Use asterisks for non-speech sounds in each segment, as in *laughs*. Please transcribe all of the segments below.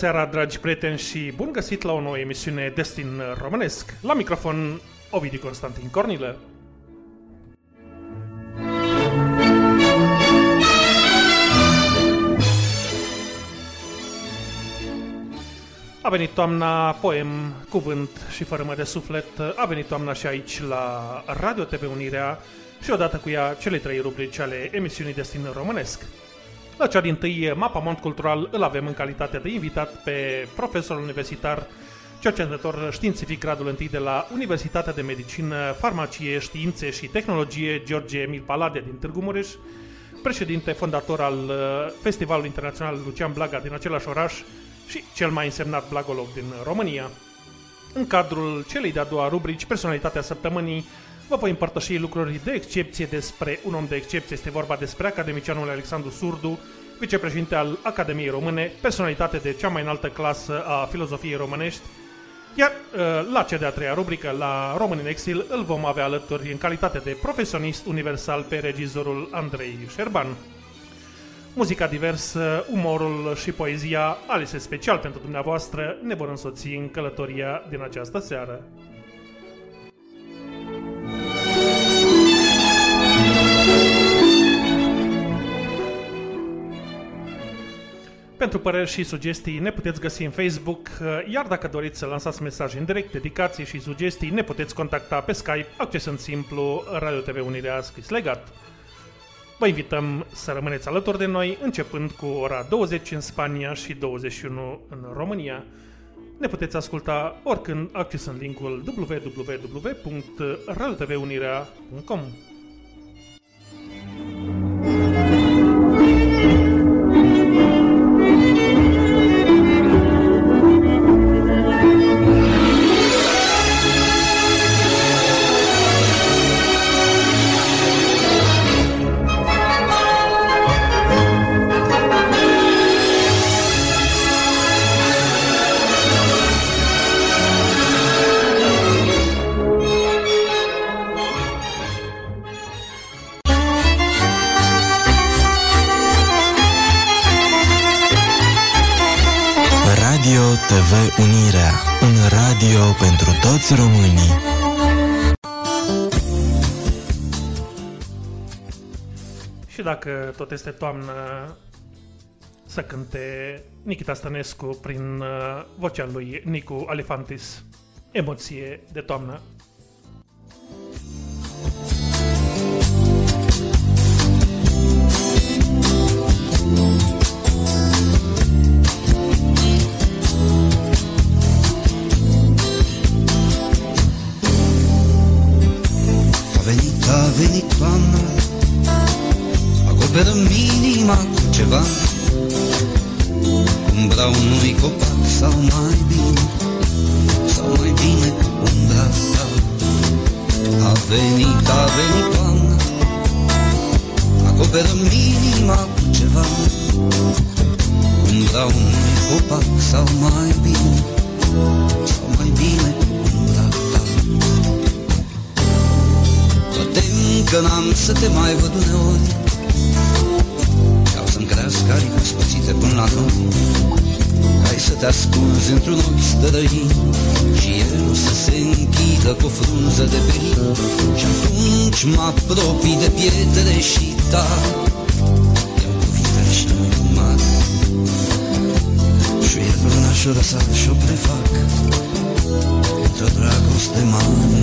Bună seara, dragi prieteni, și bun găsit la o nouă emisiune Destin Românesc. La microfon, Ovidiu Constantin Cornilă. A venit toamna, poem, cuvânt și fără de suflet. A venit toamna și aici la Radio TV Unirea și odată cu ea cele trei rubrici ale emisiunii Destin Românesc. La cea din tâi, Mapamont Cultural, îl avem în calitate de invitat pe profesor universitar, cercetător științific gradul 1 de la Universitatea de Medicină, Farmacie, Științe și Tehnologie George Emil Palade din Târgu Mureș, președinte fondator al uh, Festivalului Internațional Lucian Blaga din același oraș și cel mai însemnat blagolog din România. În cadrul celei de-a doua rubrici, Personalitatea Săptămânii, vă voi împărtăși lucruri de excepție despre un om de excepție. Este vorba despre academicianul Alexandru Surdu, vicepreședinte al Academiei Române, personalitate de cea mai înaltă clasă a filozofiei românești, iar uh, la cea de-a treia rubrică, la Român în Exil, îl vom avea alături în calitate de profesionist universal pe regizorul Andrei Șerban. Muzica diversă, umorul și poezia, alese special pentru dumneavoastră, ne vor însoți în călătoria din această seară. Pentru păreri și sugestii ne puteți găsi în Facebook, iar dacă doriți să lansați mesaje în direct, dedicații și sugestii, ne puteți contacta pe Skype, accesând simplu Radio TV Unirea scris legat. Vă invităm să rămâneți alături de noi, începând cu ora 20 în Spania și 21 în România. Ne puteți asculta oricând accesând linkul www.radiotvunirea.com. Radio toți românii. Și dacă tot este toamnă, să cânte Nikita Stănescu prin uh, vocea lui Nicu Alifantis. Emoție de toamnă. A venit, a venit toamna. Acoperă minima cu ceva. Umbra unui copac sau mai bine Sau mai bine umbra ta. A venit, a venit toamna. Acoperă minima cu ceva. Umbra unui copac sau mai bine Sau mai bine că n-am să te mai văd uneori. Vreau să-mi crească aripi spățite până la noi Hai să te ascunzi într-un ochi străin Și el să se închidă cu o frunză de perin Și atunci mă apropii de pietre și ta. Iau cuvintele și nu mare. Și el luna și-o răsar și-o prefac Într-o dragoste mare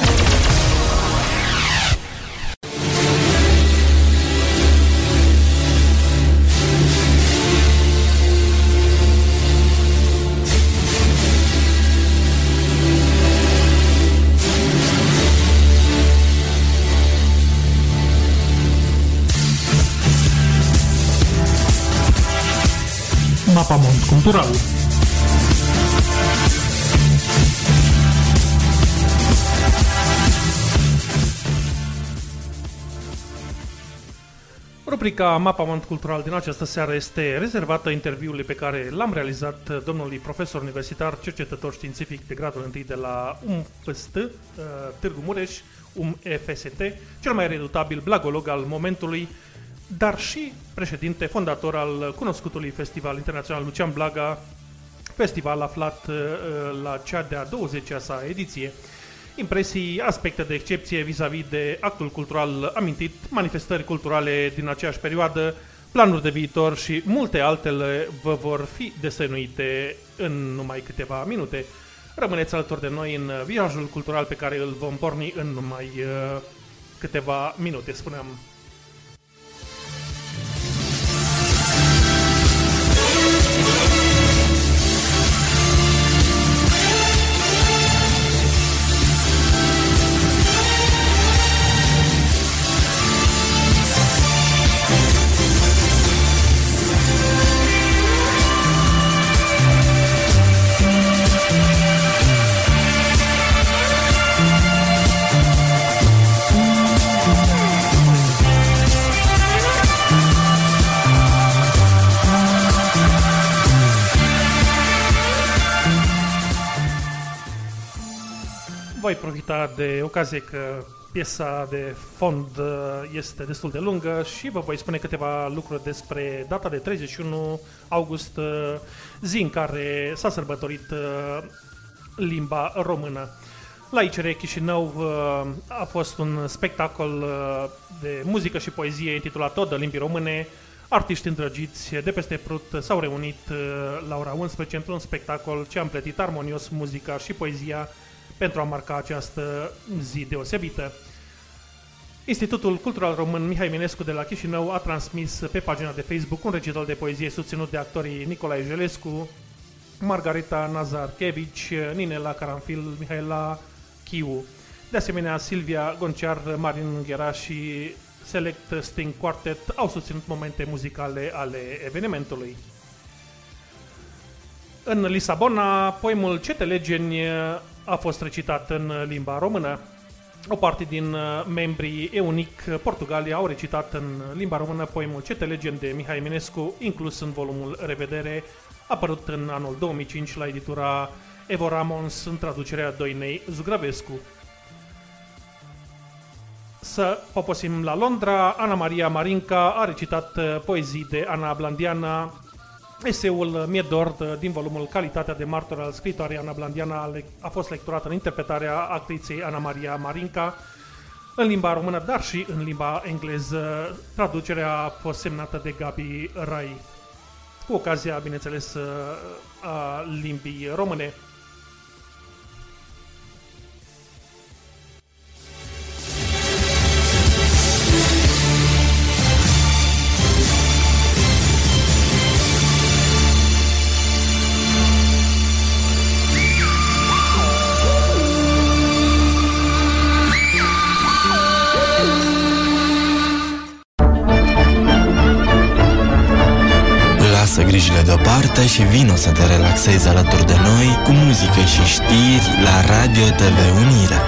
Mapamont Cultural. Rubrica Mapamont Cultural din această seară este rezervată interviului pe care l-am realizat domnului profesor universitar, cercetător științific de gradul 1 de la UMFST, uh, Târgu Mureș, UMFST, cel mai redutabil blagolog al momentului, dar și președinte fondator al cunoscutului Festival Internațional Lucian Blaga, festival aflat uh, la cea de-a 20-a sa ediție. Impresii, aspecte de excepție vis-a-vis -vis de actul cultural amintit, manifestări culturale din aceeași perioadă, planuri de viitor și multe altele vă vor fi desenuite în numai câteva minute. Rămâneți alături de noi în viajul cultural pe care îl vom porni în numai uh, câteva minute, spuneam. Profita de ocazie că piesa de fond uh, este destul de lungă și vă voi spune câteva lucruri despre data de 31 august, uh, zi în care s-a sărbătorit uh, limba română. La ICR Chișinău a fost un spectacol de muzică și poezie intitulat Tot de limbii române. Artiști îndrăgiți de peste Prut s-au reunit la ora 11 într-un spectacol ce a împletit armonios muzica și poezia pentru a marca această zi deosebită. Institutul Cultural Român Mihai Minescu de la Chișinău a transmis pe pagina de Facebook un recital de poezie susținut de actorii Nicolae Jelescu, Margarita Nazarkevici, Ninela Caranfil, Mihaela Chiu. De asemenea, Silvia Gonciar, Marin Ghera și Select Sting Quartet au susținut momente muzicale ale evenimentului. În Lisabona, poemul Ce te legeni a fost recitat în limba română. O parte din uh, membrii EUNIC Portugalia au recitat în limba română poemul Cete Legend de Mihai Eminescu, inclus în volumul Revedere, apărut în anul 2005 la editura Evo Ramons în traducerea Doinei Zugrăvescu. Să poposim la Londra, Ana Maria Marinca a recitat uh, poezii de Ana Blandiana, Eseul Miedord din volumul Calitatea de martor al scritoarei Ana Blandiana a fost lecturat în interpretarea actriței Ana Maria Marinca în limba română, dar și în limba engleză. Traducerea a fost semnată de Gabi Rai, cu ocazia, bineînțeles, a limbii române. Grijile deoparte și vino să te relaxezi alături de noi cu muzică și știri la Radio TV Unirea.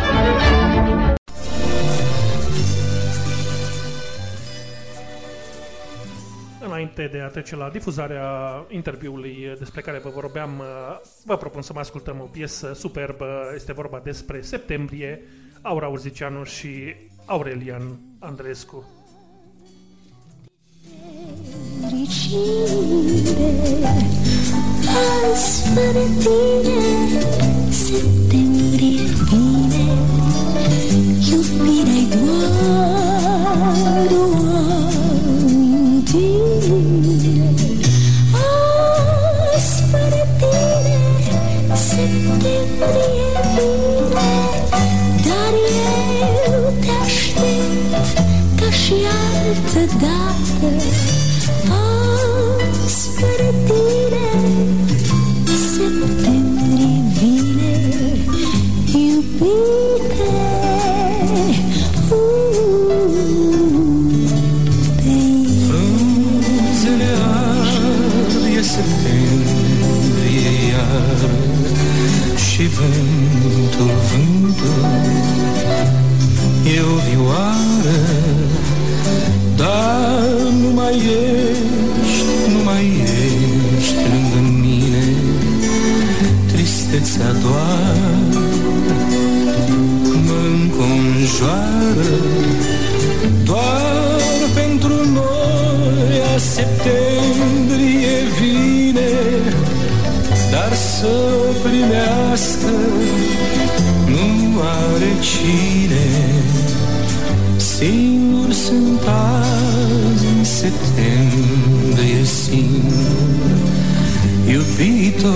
Înainte de a trece la difuzarea interviului despre care vă vorbeam, vă propun să mai ascultăm o piesă superbă. Este vorba despre septembrie, Aura Urzicianu și Aurelian Andrescu. Fericire. Azi fără tine septembrie vine iubirea-i doar o amintire. Azi fără tine septembrie vine dar eu te aștept ca și altă dată Noaptea doar mă înconjoară. Doar pentru noi a septembrie vine Dar să o primească nu are cine. Singur sunt azi în septembrie singur Iubito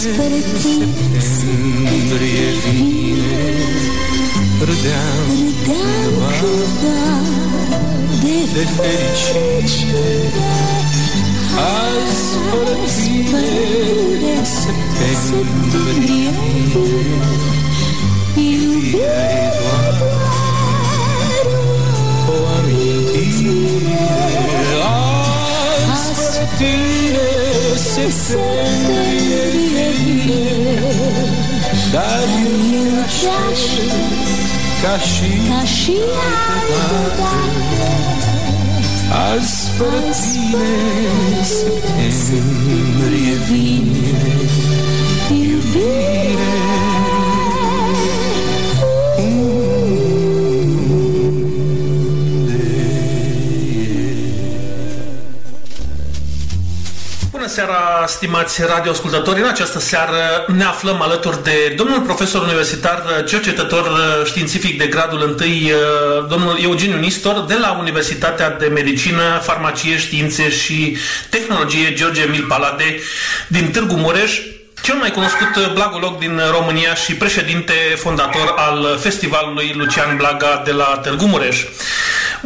spre Septembrie vine Râdeam, râdeam de, de fericire. Azi fără tine Septembrie vine. Iubirea e doar o amintire. Azi fără tine Septembrie da linha Caxias, Caxias do as pretinas em Rivine. Stimați radioascultători, în această seară ne aflăm alături de domnul profesor universitar, cercetător științific de gradul 1, domnul Eugeniu Nistor, de la Universitatea de Medicină, Farmacie, Științe și Tehnologie George Emil Palade din Târgu Mureș, cel mai cunoscut blagolog din România și președinte fondator al festivalului Lucian Blaga de la Târgu Mureș.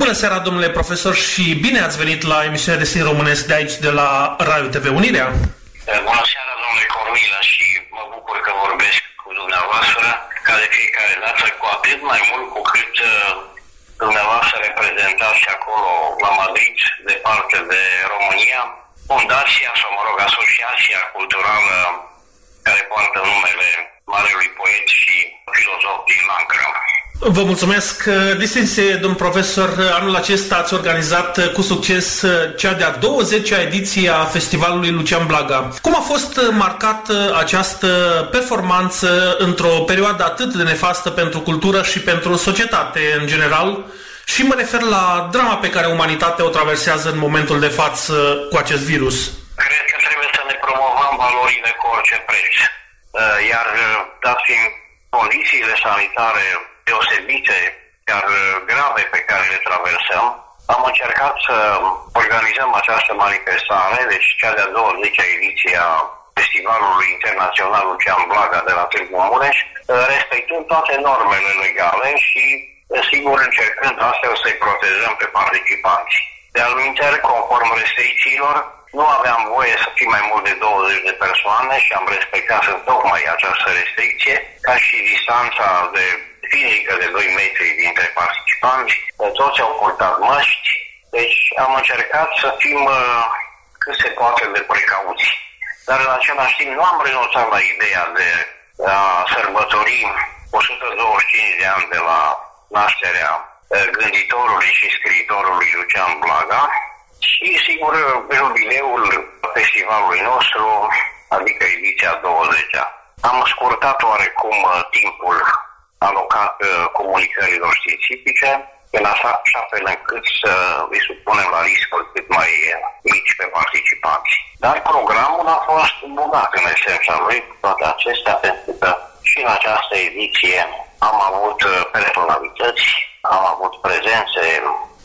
Bună seara, domnule profesor, și bine ați venit la emisiunea de românesc de aici, de la Radio TV Unirea. Eh, bună seara, domnule Cornila, și mă bucur că vorbesc cu dumneavoastră, ca de fiecare dată, cu atât mai mult cu cât uh, dumneavoastră reprezentați acolo la Madrid, de parte de România, fundația sau, mă rog, asociația culturală care poartă numele marelui poet și filozof din Lancră. Vă mulțumesc, distinse domn profesor. Anul acesta ați organizat cu succes cea de-a 20-a ediție a Festivalului Lucian Blaga. Cum a fost marcată această performanță într-o perioadă atât de nefastă pentru cultură și pentru societate în general? Și mă refer la drama pe care umanitatea o traversează în momentul de față cu acest virus. Cred că trebuie să ne promovăm valorile cu orice preț. Uh, Iar uh, dat fiind condițiile sanitare deosebite, chiar uh, grave pe care le traversăm, am încercat să organizăm această manifestare, deci cea de-a 20-a ediție a Festivalului Internațional Lucian Blaga de la Târgu Mureș, respectând toate normele legale și sigur încercând astfel să-i protejăm pe participanți. De alminteri, conform restricțiilor, nu aveam voie să fie mai mult de 20 de persoane și am respectat în tocmai această restricție, ca și distanța de fizică de 2 metri dintre participanți. Toți au purtat măști, deci am încercat să fim uh, cât se poate de precauți. Dar în același timp nu am renunțat la ideea de a sărbători 125 de ani de la nașterea uh, gânditorului și scriitorului Lucian Blaga și, sigur, jubileul festivalului nostru, adică ediția 20-a. Am scurtat oarecum uh, timpul alocat uh, comunicărilor științifice, în așa, așa fel încât să îi supunem la riscuri cât mai mici pe participanți. Dar programul a fost bogat în esența lui, toate acestea, pentru că și în această ediție am avut uh, personalități, am avut prezențe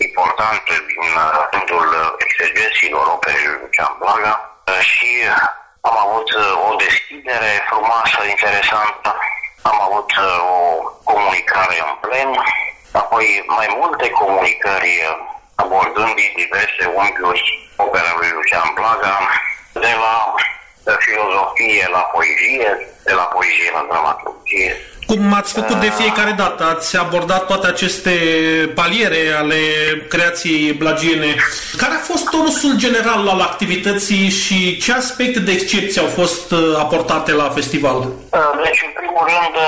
importante din uh, rândul exegeților operei lui Lucian Blaga și am avut o deschidere frumoasă, interesantă, am avut o comunicare în plen, apoi mai multe comunicări abordând din diverse unghiuri opera lui Lucian Blaga, de la filozofie la poezie, de la poezie la dramaturgie. Cum ați făcut de fiecare dată? Ați abordat toate aceste paliere ale creației blagiene. Care a fost tonusul general al activității și ce aspecte de excepție au fost uh, aportate la festival? Uh, deci, în primul rând, uh,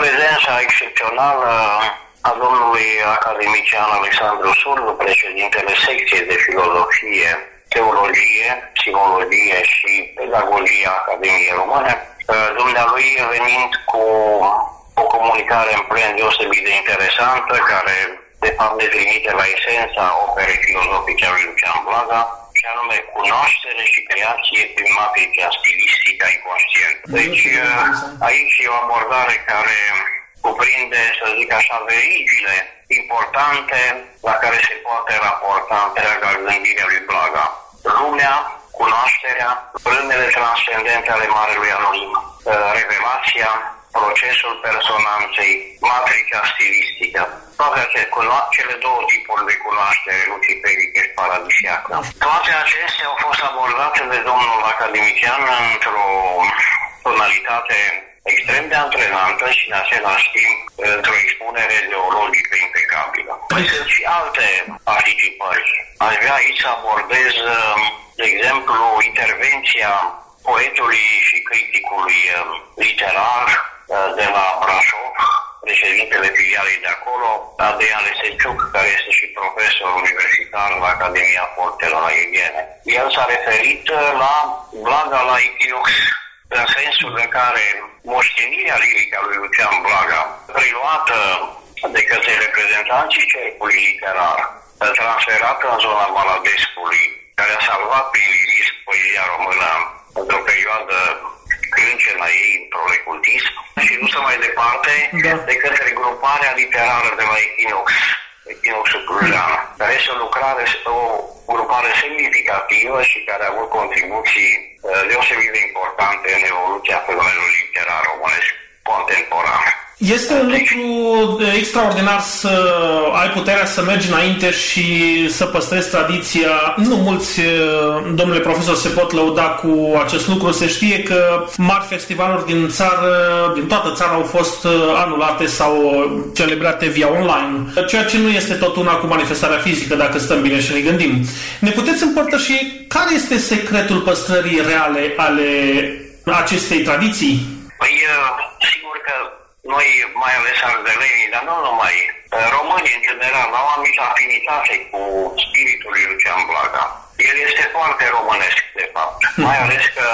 prezența excepțională a domnului academician Alexandru Surdu, președintele secției de filozofie, teologie, psihologie și pedagogie a Academiei Române, dumnealui venind cu o comunicare în plen deosebit de interesantă, care de fapt ne trimite la esența operei filozofice a lui Lucian Blaga, și anume cunoaștere și creație prin matricea stilistică a inconștient. Deci aici e o abordare care cuprinde, să zic așa, verigile importante la care se poate raporta întreaga gândire lui Blaga. Lumea, cunoașterea, rândele transcendente ale Marelui Anonim, revelația, procesul personanței, matricea stilistică, toate aceste, cele două tipuri de cunoaștere, luciferică și paradisiacă. Toate acestea au fost abordate de domnul academician într-o tonalitate extrem de antrenantă și în același timp într-o expunere ideologică impecabilă. Mai sunt și alte participări. Aș vrea aici să abordez, de exemplu, intervenția poetului și criticului literar de la Brașov, președintele filialei de acolo, Adrian Leseciuc, care este și profesor universitar la Academia Fortelor la Iugene. El s-a referit la Blaga la Equinox, în sensul în care moștenirea lirică a lui Lucian Blaga, preluată de către reprezentanții cercului literar, transferată în zona Maladescului, care a salvat prin lirism poezia română într-o perioadă crâncenă ei într-o recultism și dusă mai departe da. de către gruparea literară de la Equinox, Equinoxul Clujan, care este o lucrare, o grupare semnificativă și care a avut contribuții uh, deosebit de importante în evoluția fenomenului literar românesc contemporan. Este un lucru extraordinar să ai puterea să mergi înainte și să păstrezi tradiția. Nu mulți, domnule profesor, se pot lăuda cu acest lucru. Se știe că mari festivaluri din țară, din toată țara, au fost anulate sau celebrate via online, ceea ce nu este tot una cu manifestarea fizică, dacă stăm bine și ne gândim. Ne puteți împărtăși care este secretul păstrării reale ale acestei tradiții? Păi, sigur că noi, mai ales ardelenii, dar nu numai, românii în general, au anumite afinitate cu spiritul lui Lucian Blaga. El este foarte românesc, de fapt, *laughs* mai ales că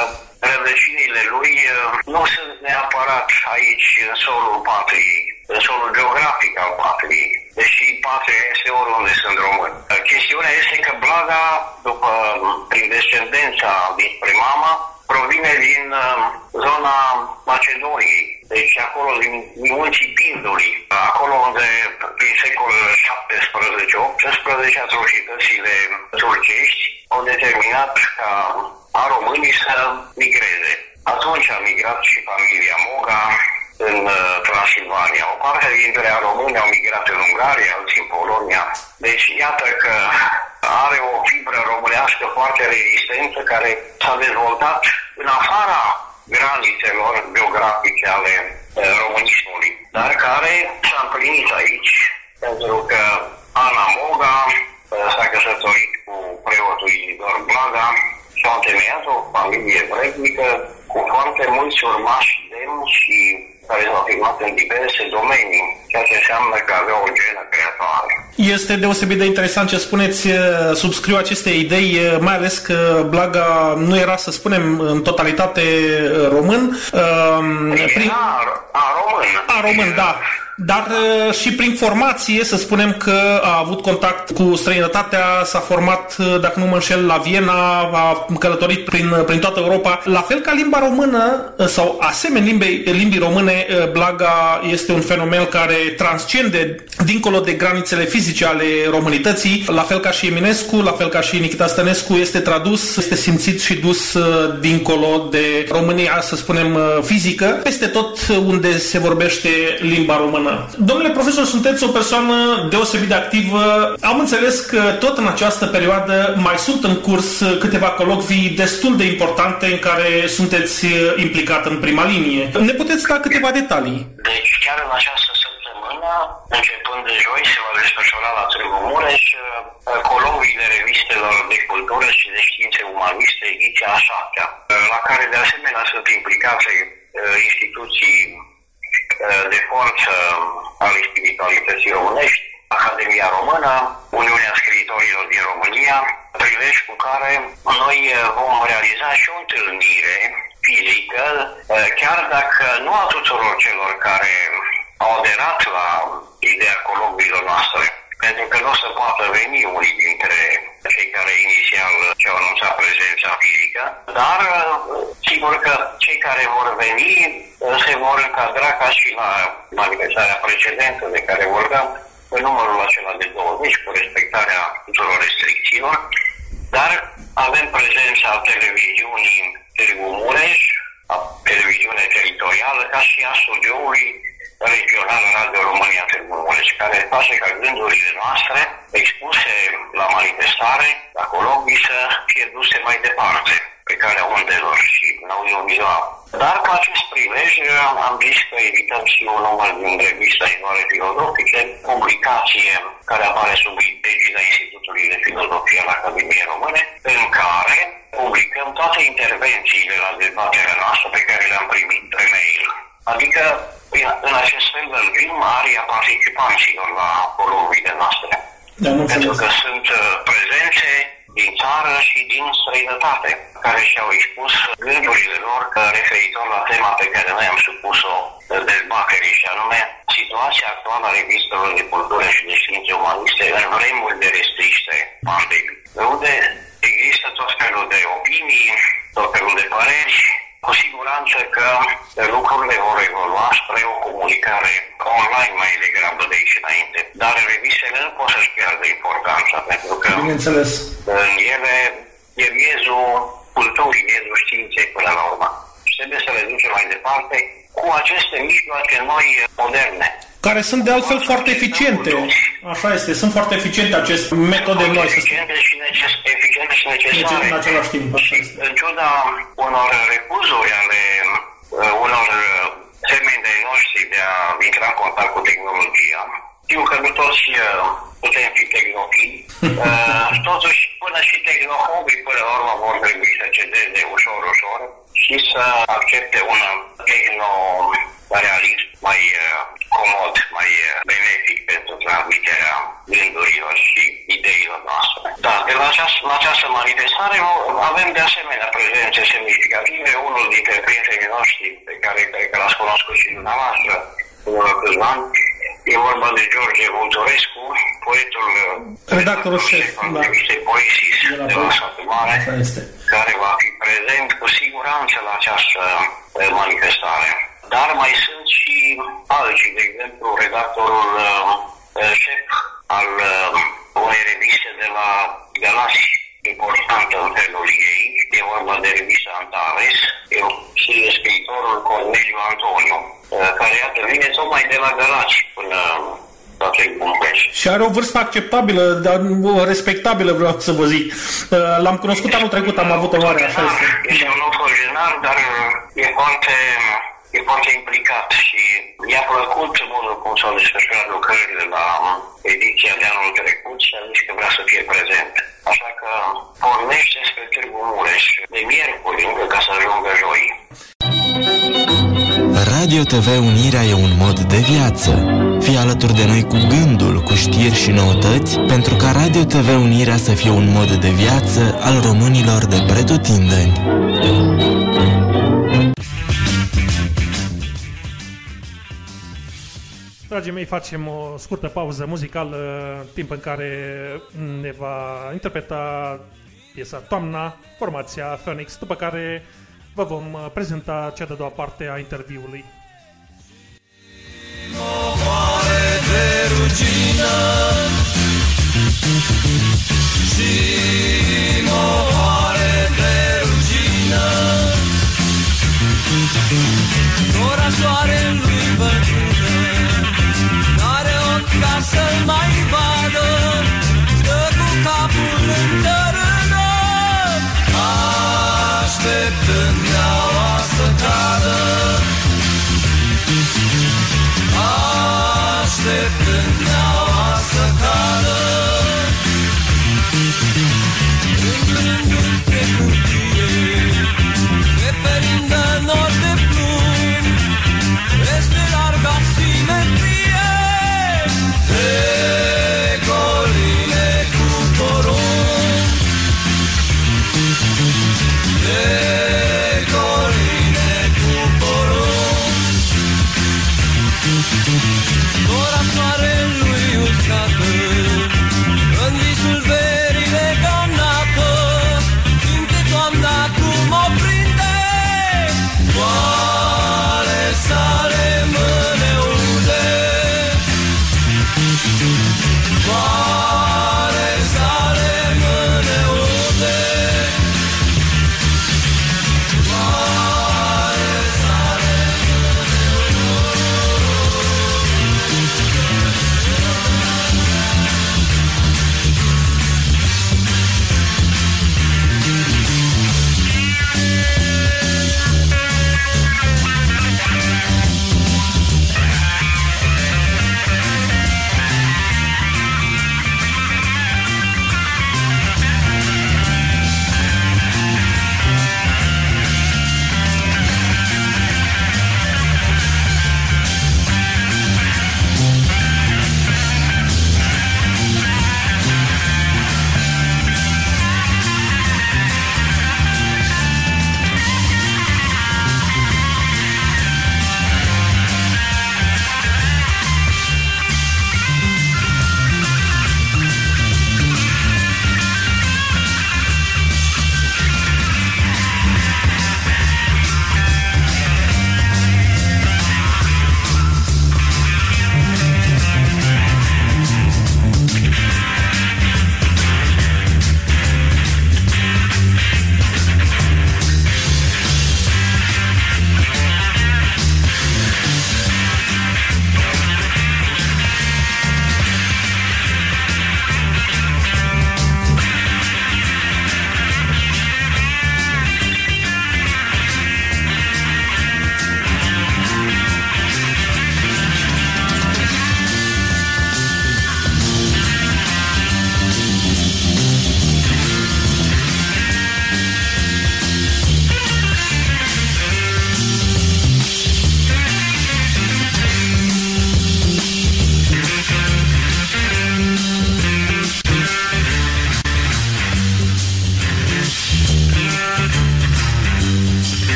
rădăcinile lui uh, nu sunt neapărat aici, în solul patriei, în solul geografic al patriei, deși patria este oriunde sunt români. Uh, Chestiunea este că Blaga, după, prin descendența dinspre mama, provine din uh, zona Macedoniei, deci acolo din, din munții Pindului, acolo unde prin secolul 17-18 atrocitățile turcești au determinat ca a românii să migreze. Atunci a migrat și familia Moga în uh, Transilvania. O parte dintre români au migrat în Ungaria, alții în Polonia. Deci iată că are o fibră românească foarte rezistentă care s-a dezvoltat în afara granițelor geografice ale uh, românismului, dar care s-a împlinit aici, pentru că Ana Moga uh, s-a căsătorit cu preotul Isidor Blaga și a întemeiat o familie vrednică cu foarte mulți urmași demni și care s-au afirmat în diverse domenii, ceea ce înseamnă că avea o genă creatoare. Este deosebit de interesant ce spuneți, eh, subscriu aceste idei, eh, mai ales că Blaga nu era, să spunem, în totalitate eh, român. Ehm, Prin... A, a român. A român, da. Dar uh, și prin formație, să spunem că a avut contact cu străinătatea, s-a format, uh, dacă nu mă înșel, la Viena, a călătorit prin, uh, prin toată Europa. La fel ca limba română, sau asemenea limbii, limbii române, Blaga este un fenomen care transcende dincolo de granițele fizice ale românității, la fel ca și Eminescu, la fel ca și Nikita Stănescu, este tradus, este simțit și dus dincolo de România, să spunem, fizică, peste tot unde se vorbește limba română română. Domnule profesor, sunteți o persoană deosebit de activă. Am înțeles că tot în această perioadă mai sunt în curs câteva colocvii destul de importante în care sunteți implicat în prima linie. Ne puteți da câteva detalii? Deci chiar în această săptămână, începând de joi, se va desfășura la Târgu Mureș colocviile revistelor de cultură și de științe umaniste, ediția a șaptea, la care de asemenea sunt implicate instituții Uh, de forță ale spiritualității românești, Academia Română, Uniunea Scriitorilor din România, prilej cu care noi uh, vom realiza și o întâlnire fizică, uh, chiar dacă nu a tuturor celor care au aderat la ideea colocviilor noastre, pentru că nu o să poată veni unii dintre cei care inițial și-au anunțat prezența fizică, dar sigur că cei care vor veni se vor încadra ca și la manifestarea precedentă de care vorbeam, în numărul acela de 20, cu respectarea tuturor restricțiilor, dar avem prezența televiziunii Târgu Mureș, a televiziune teritorială, ca și a studioului regional Radio România Târgu Mureș, care face ca gândurile noastre expuse la manifestare, la colocvii, să fie duse mai departe pe calea undelor și în audiovizual. Dar cu acest prilej am zis că evităm și un număr din revista Inoare Filozofice, publicație care apare sub egida Institutului de Filozofie al Academiei Române, în care publicăm toate intervențiile la dezbaterea noastră pe care le-am primit pe mail. Adică, în acest fel, lălbim aria participanților la columnile noastre. Da, Pentru că sunt uh, prezențe din țară și din străinătate, care și-au expus gândurile lor referitor la tema pe care noi am supus-o dezbaterii, și anume situația actuală a revistelor de cultură și de științe umaniste în vremuri de restriște pandemii, unde există tot felul de opinii, tot felul de păreri, cu siguranță că lucrurile vor evolua spre o comunicare online mai degrabă de aici înainte. Dar revistele nu pot să-și piardă importanța, pentru că Bineînțeles. în ele e miezul culturii, miezul științei până la urmă. Și trebuie să le ducem mai departe cu aceste mijloace noi moderne. Care sunt de altfel foarte eficiente. Așa este, sunt foarte eficiente aceste metode noi, să spun. Eficiente și, neces- eficiente și necesare. În același timp, așa Și este. în ciuda unor refuzuri ale uh, unor uh, semeni de noștri de a intra în contact cu tehnologia, știu că nu toți uh, putem fi tehnofili, *laughs* uh, totuși până și tehnohobii până la urmă vor trebui să cedeze ușor, ușor și să accepte un tehno comod, mai eh, benefic pentru transmiterea gândurilor și ideilor noastre. Da, de la această, la această manifestare avem de asemenea prezențe semnificative. Unul dintre prietenii noștri pe care cred că l-ați cunoscut și dumneavoastră, unul câțiva ani, E vorba de George Vultorescu, poetul... Eh, Redactorul șef, da. Poesis de la, de la satul mare, care va fi prezent cu siguranță la această eh, manifestare. Dar mai sunt și alții, de exemplu, redactorul uh, șef al uh, unei reviste de la Galați, importantă în felul ei, e vorba de revista Antares, e și scriitorul Corneliu Antoniu, uh, care iată vine tocmai de la Galați până la Târgu Mureș. Și are o vârstă acceptabilă, dar o respectabilă, vreau să vă zic. Uh, L-am cunoscut anul trecut, am avut onoare, așa este. Este un octogenar, dar e foarte, e foarte implicat și i-a plăcut modul cum s-au desfășurat lucrările la ediția de anul trecut și a zis că vrea să fie prezent. Așa că pornește spre Târgu Mureș de miercuri încă ca să ajungă joi. Radio TV Unirea e un mod de viață. Fii alături de noi cu gândul, cu știri și noutăți, pentru ca Radio TV Unirea să fie un mod de viață al românilor de pretutindeni. Dragii mei, facem o scurtă pauză muzicală, timp în care ne va interpreta piesa Toamna, formația Phoenix, după care vă vom uh, prezenta cea de-a doua parte a interviului. Ora soarelui bătrână N-are ochi ca să-l mai vadă. Stă cu capul în țărână Așteptând neaua să cadă. Așteptând neaua să cadă Ora soarelui uscată În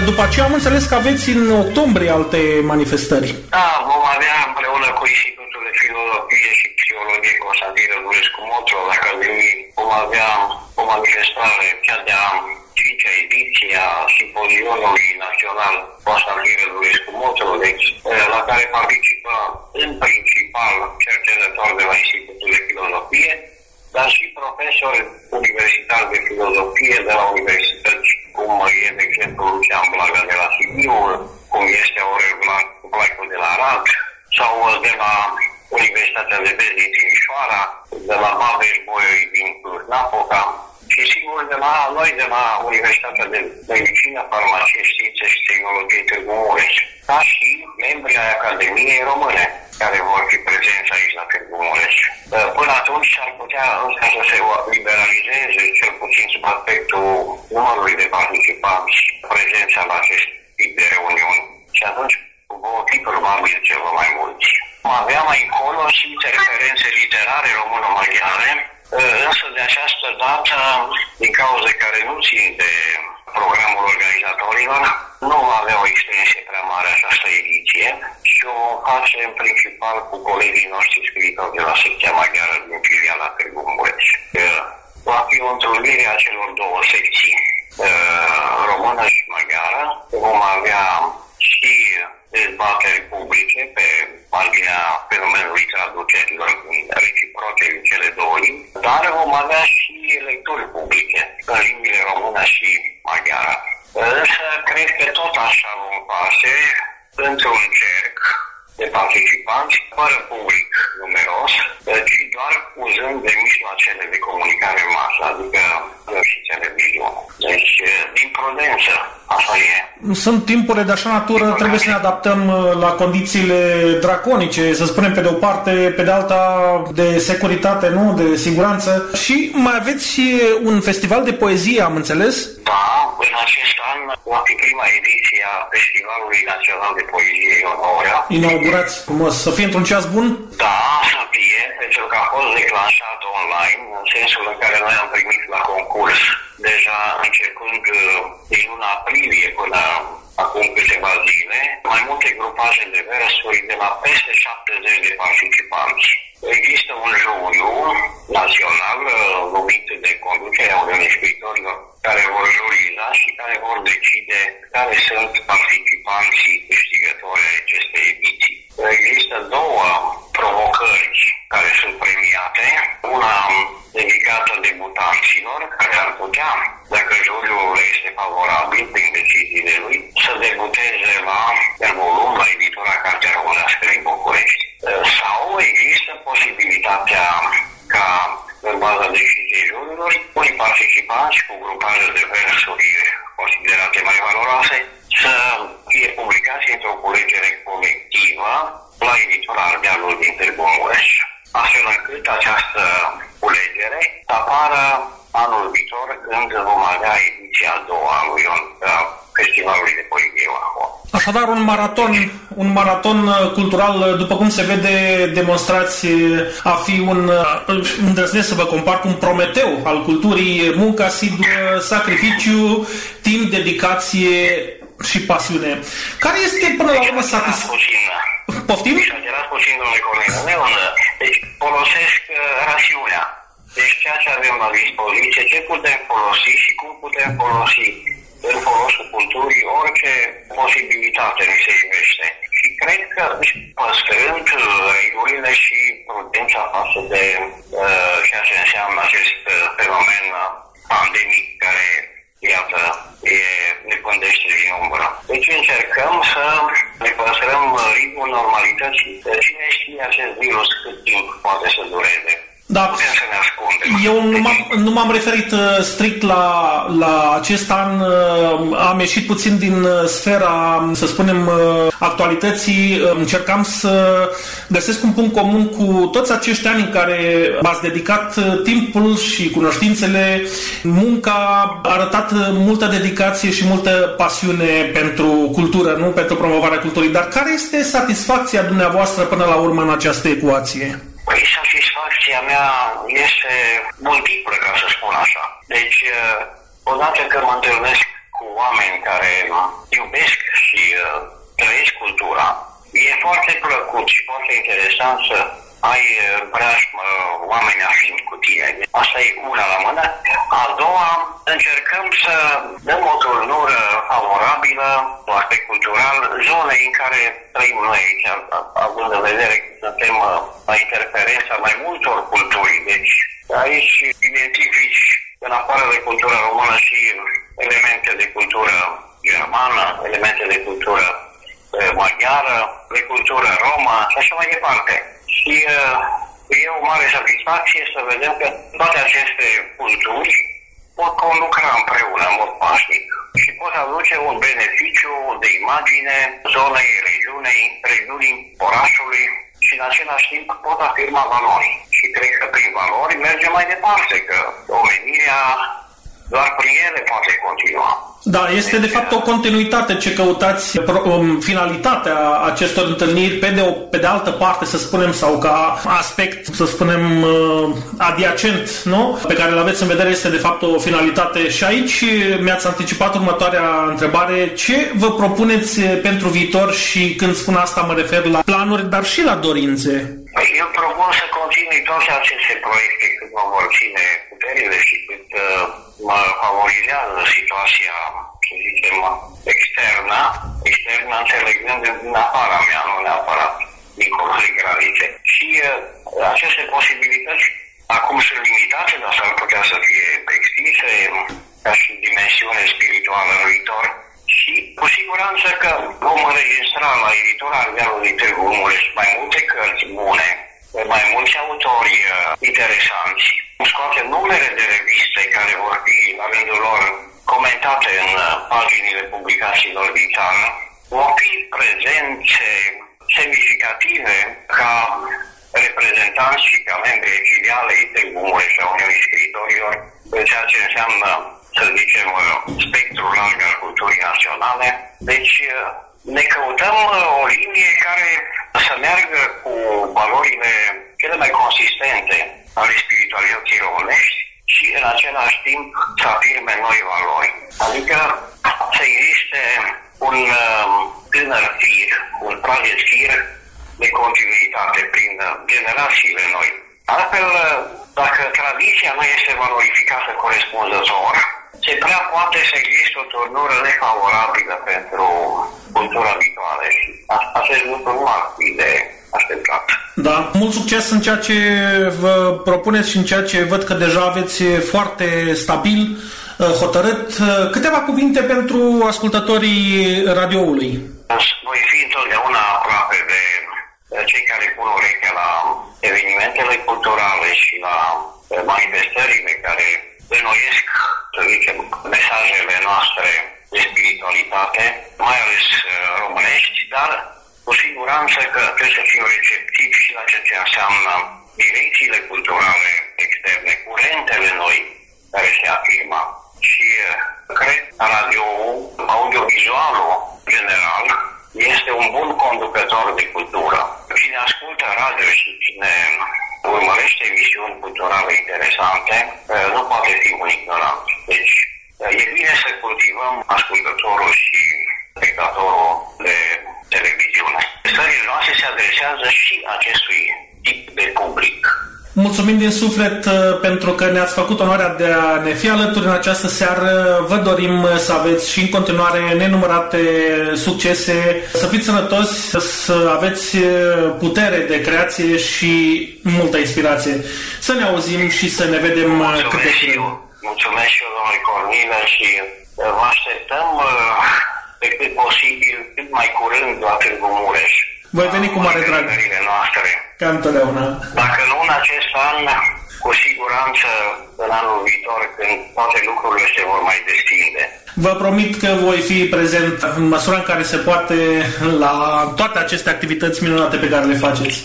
parte. Uh, După aceea am înțeles că aveți în octombrie alte manifestări. Da, vom avea împreună cu Institutul de Filologie și Psihologie Constantin Rădulescu Motro la Academie, vom avea o manifestare, cea de-a cincea ediție a Simpozionului Național Constantin Rădulescu Motro, deci, eh, la care participă Sunt timpuri de așa natură, trebuie să ne adaptăm uh, la condițiile draconice, să spunem pe de o parte, pe de alta de securitate, nu? De siguranță. Și mai aveți și un festival de poezie, am înțeles? Da, în acest an va fi prima ediție a Festivalului Național de Poezie Ionorea. Inaugurați frumos, să fie într-un ceas bun? Da, să fie, pentru că a fost declanșat online, în sensul în care noi am primit la concurs deja începând uh, din luna aprilie până acum câteva zile, mai multe grupaje de versuri de la peste 70 de participanți. Există un juriu național uh, numit de conducerea Uniunii Scriitorilor care vor juriza și care vor decide care sunt participanții câștigători ai acestei ediții. Există două provocări care sunt premiate. Una dedicată debutanților care ar putea, dacă juriul este favorabil prin deciziile lui, să debuteze la în volum la editura Cartea Românească din București. Sau există posibilitatea ca în baza deciziei jurilor, unii participanți cu grupaje de versuri considerate mai valoroase să fie publicați într-o culegere colectivă la editura Ardealul din Târgu Mureș, astfel încât această culegere să apară anul viitor când vom avea ediția a doua a lui Ion, a Festivalului de Poezie Ionaho. Așadar, un maraton, un maraton uh, cultural, uh, după cum se vede, demonstrați uh, a fi un, uh, îndrăznesc să vă compar cu un prometeu al culturii, munca asiduă, sacrificiu, timp, dedicație și pasiune. Care este până la urmă satisfacția? puțin. Poftim? Exagerat puțin, domnule Cornel. Leon, deci folosesc uh, rațiunea. Deci ceea ce avem la dispoziție, ce putem folosi și cum putem folosi în folosul culturii orice posibilitate ni se iubește. Și cred că și păstrând uh, regulile și prudența față de uh, ceea ce înseamnă acest uh, fenomen uh, pandemic care, iată, e, ne pândește din umbră. Deci încercăm să ne păstrăm uh, ritmul normalității. Cine știe acest virus cât timp poate să dureze? Da. Putem să ne ascundem. Eu nu m-am, nu m-am referit uh, strict la, la acest an, uh, am ieșit puțin din uh, sfera, să spunem, uh, actualității, Uh, încercam să găsesc un punct comun cu toți acești ani în care v-ați dedicat uh, timpul și cunoștințele, munca, a arătat uh, multă dedicație și multă pasiune pentru cultură, nu pentru promovarea culturii. Dar care este satisfacția dumneavoastră până la urmă în această ecuație? Păi satisfacția mea este multiplă, ca să spun așa. Deci, eh, odată că mă întâlnesc cu oameni care iubesc și uh, trăiesc cultura, e foarte plăcut și foarte interesant să ai uh, în preajmă oameni afini cu tine. Asta e una la mână. A doua, încercăm să dăm o turnură favorabilă, cu aspect cultural, zonei în care trăim noi aici, având în vedere că suntem uh, la interferența mai multor culturi. Deci aici identifici în afară de cultura română și elemente de cultură germană, elemente de cultură eh, maghiară, de cultură romă și așa mai departe. Și uh, e o mare satisfacție să vedem că toate aceste culturi pot conlucra împreună în mod pașnic și pot aduce un beneficiu de imagine zonei, regiunei, regiunii, orașului și în același timp pot afirma valori. Și cred că prin valori merge mai departe, că omenirea doar prin ele poate continua. Da, este de fapt o continuitate ce căutați, pro- um, finalitatea acestor întâlniri, pe de, o, pe de altă parte, să spunem, sau ca aspect, să spunem, uh, adiacent, nu? Pe care îl aveți în vedere este de fapt o finalitate și aici mi-ați anticipat următoarea întrebare. Ce vă propuneți pentru viitor și când spun asta mă refer la planuri, dar și la dorințe? Păi eu propun să continui toate aceste proiecte cât mă vor ține puterile și cât uh, mă favorizează situația, să zicem, externă, externă înțelegând din afara mea, nu neapărat dincolo de granițe. Și uh, aceste posibilități acum sunt limitate, dar s-ar putea să fie extinse ca și dimensiune spirituală în viitor. Și cu siguranță că vom înregistra la editura Ardealului Târgu Mureș mai multe cărți bune, mai mulți autori uh, interesanți. Scoate numere de reviste care vor fi la rândul lor comentate în uh, paginile publicațiilor din țară. Vor fi prezențe semnificative ca reprezentanți și ca membri ai filialei Târgu Mureș a Uniunii Scriitorilor, în ceea ce înseamnă să zicem, uh, spectrul larg al culturii naționale. Deci uh, ne căutăm uh, o linie care să meargă cu valorile cele mai consistente ale spiritualității românești și în același timp să afirme noi valori. Adică să existe un tânăr fir, un proiect fir de continuitate prin generațiile noi. Altfel, dacă tradiția nu este valorificată corespunzător, se prea poate să existe o turnură nefavorabilă pentru cultura viitoare și acest lucru nu ar fi de așteptat. Da, mult succes în ceea ce vă propuneți și în ceea ce văd că deja aveți foarte stabil, hotărât. Câteva cuvinte pentru ascultătorii radioului. Voi fi întotdeauna aproape de cei care pun urechea la evenimentele culturale și la manifestările care denoiesc, să zicem, mesajele noastre de spiritualitate, mai ales uh, românești, dar cu siguranță că trebuie să fim receptivi și la ceea ce înseamnă direcțiile culturale externe, curentele noi care se afirmă. Și uh, cred că radio audiovizualul general este un bun conducător de cultură. Cine ascultă radio și cine urmărește emisiuni culturale interesante, eh, nu poate fi un ignorant. Deci, eh, e bine să cultivăm ascultătorul și spectatorul de televiziune. Stările noastre se adresează și acestui tip de public. Mulțumim din suflet uh, pentru că ne-ați făcut onoarea de a ne fi alături în această seară. Vă dorim uh, să aveți și în continuare nenumărate succese, să fiți sănătoși, să aveți uh, putere de creație și multă inspirație. Să ne auzim și să ne vedem Mulțumesc cât de și curând. eu. Mulțumesc și eu, domnule Cornilă, și vă așteptăm *laughs* pe cât posibil, cât mai curând la Târgu Mureș. Voi veni cu mare drag. Organizările noastre. Ca întotdeauna. Dacă nu în acest an, cu siguranță în anul viitor, când toate lucrurile se vor mai deschide. Vă promit că voi fi prezent în măsura în care se poate la toate aceste activități minunate pe care le faceți.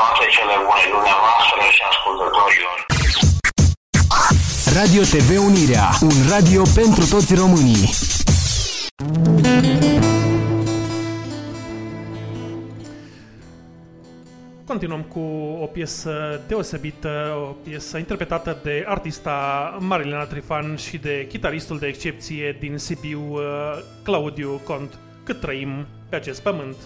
Toate cele bune dumneavoastră și ascultătorilor. Radio TV Unirea, un radio pentru toți românii. Continuăm cu o piesă deosebită, o piesă interpretată de artista Marilena Trifan și de chitaristul de excepție din Sibiu, uh, Claudiu Cont. Cât trăim pe acest pământ!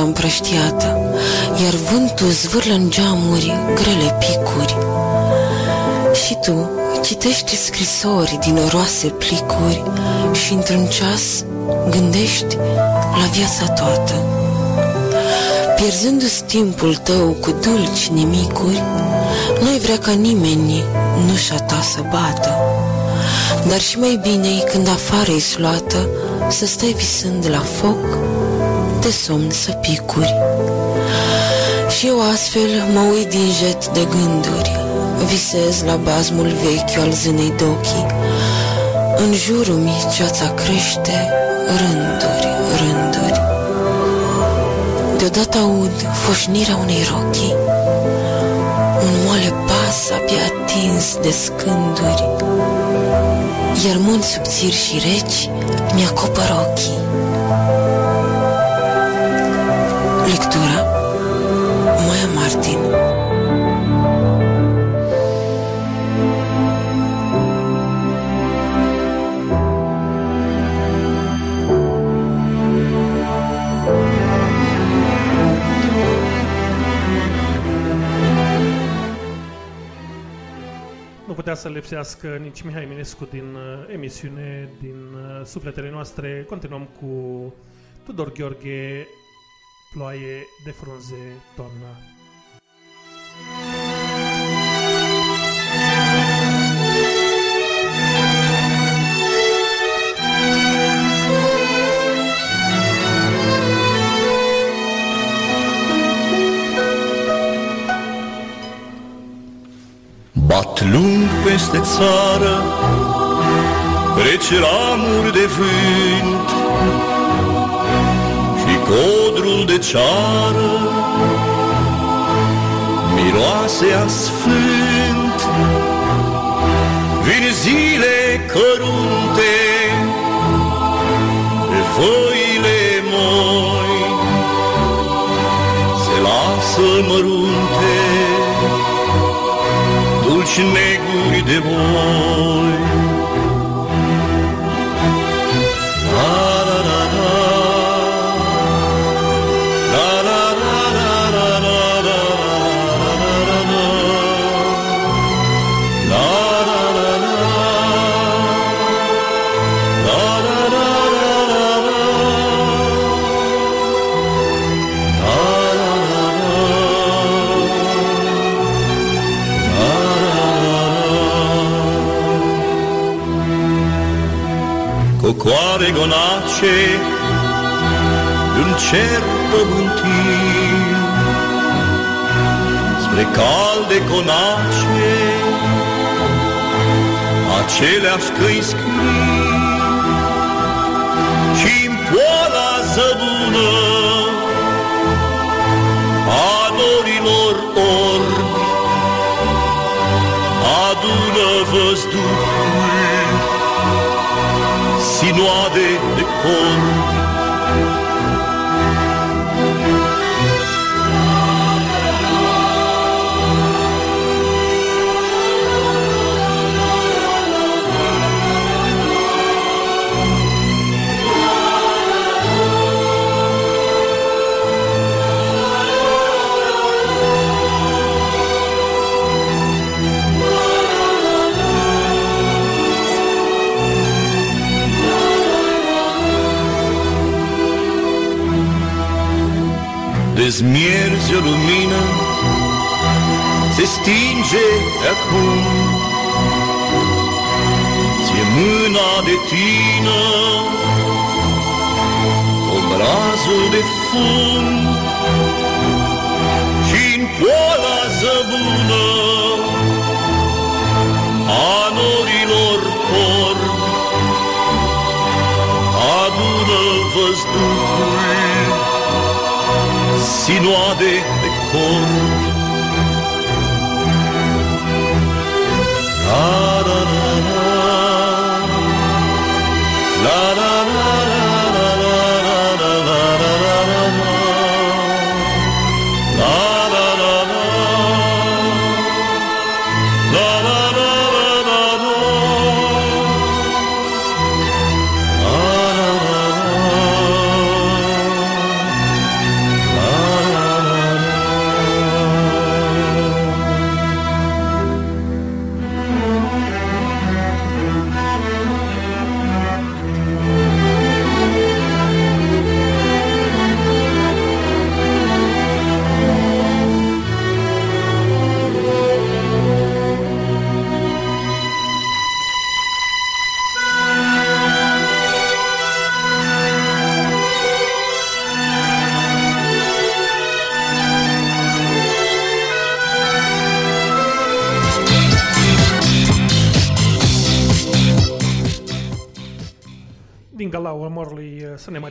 raza împrăștiată, Iar vântul zvârlă în geamuri grele picuri. Și tu citești scrisori din roase plicuri Și într-un ceas gândești la viața toată. Pierzându-ți timpul tău cu dulci nimicuri, N-ai vrea ca nimeni nu-și a ta să bată, Dar și mai bine când afară-i sloată, Să stai visând la foc de somn să picuri. Și eu astfel mă uit din jet de gânduri, visez la bazmul vechi al zânei de. În jurul mi ceața crește rânduri, rânduri. Deodată aud foșnirea unei rochii, un moale pas abia atins de scânduri, iar mâini subțiri și reci mi-acopăr ochii. Putea să lipsească nici Mihai Minescu din uh, emisiune, din uh, sufletele noastre. Continuăm cu Tudor Gheorghe, Ploaie de frunze, toamna. Bat lung peste țară Rece ramuri de vânt Și codrul de ceară Miroase a sfânt. Vin zile cărunte Pe făile moi Se lasă mărunte Kuchne gude boy. Gonace în cer pământiu Spre calde conace Aceleași căi scrii. Și-n poala zăbună A norilor orbi Adună văzduhul inondé de cônes corbi Dezmierzi o lumină Se stinge de acum. Ție mâna de tină Obrazul de fum. Și în poala zăbună A norilor corbi Adună văzduhul si no ha de decor. Ah,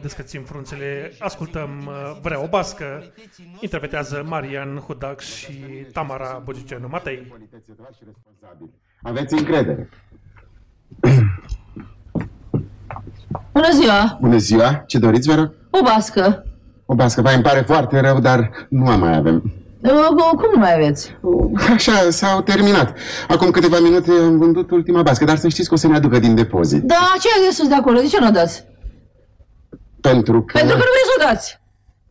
descățim frunțele. Ascultăm uh, Vrea o bască. Interpretează Marian Hudac și Tamara Bogicenu Matei. Aveți încredere. *clears throat* Bună ziua! Bună ziua, ce doriți, vă rog? O bască. O bască, vai, îmi pare foarte rău, dar nu mai avem. Uh, Cum nu mai aveți? *laughs* Așa, s-au terminat. Acum câteva minute am vândut ultima bască, dar să știți că o să ne aducă din depozit. Da, ce ai de sus de acolo? De ce nu o dați? Pentru că... Pentru că nu vreți să o dați.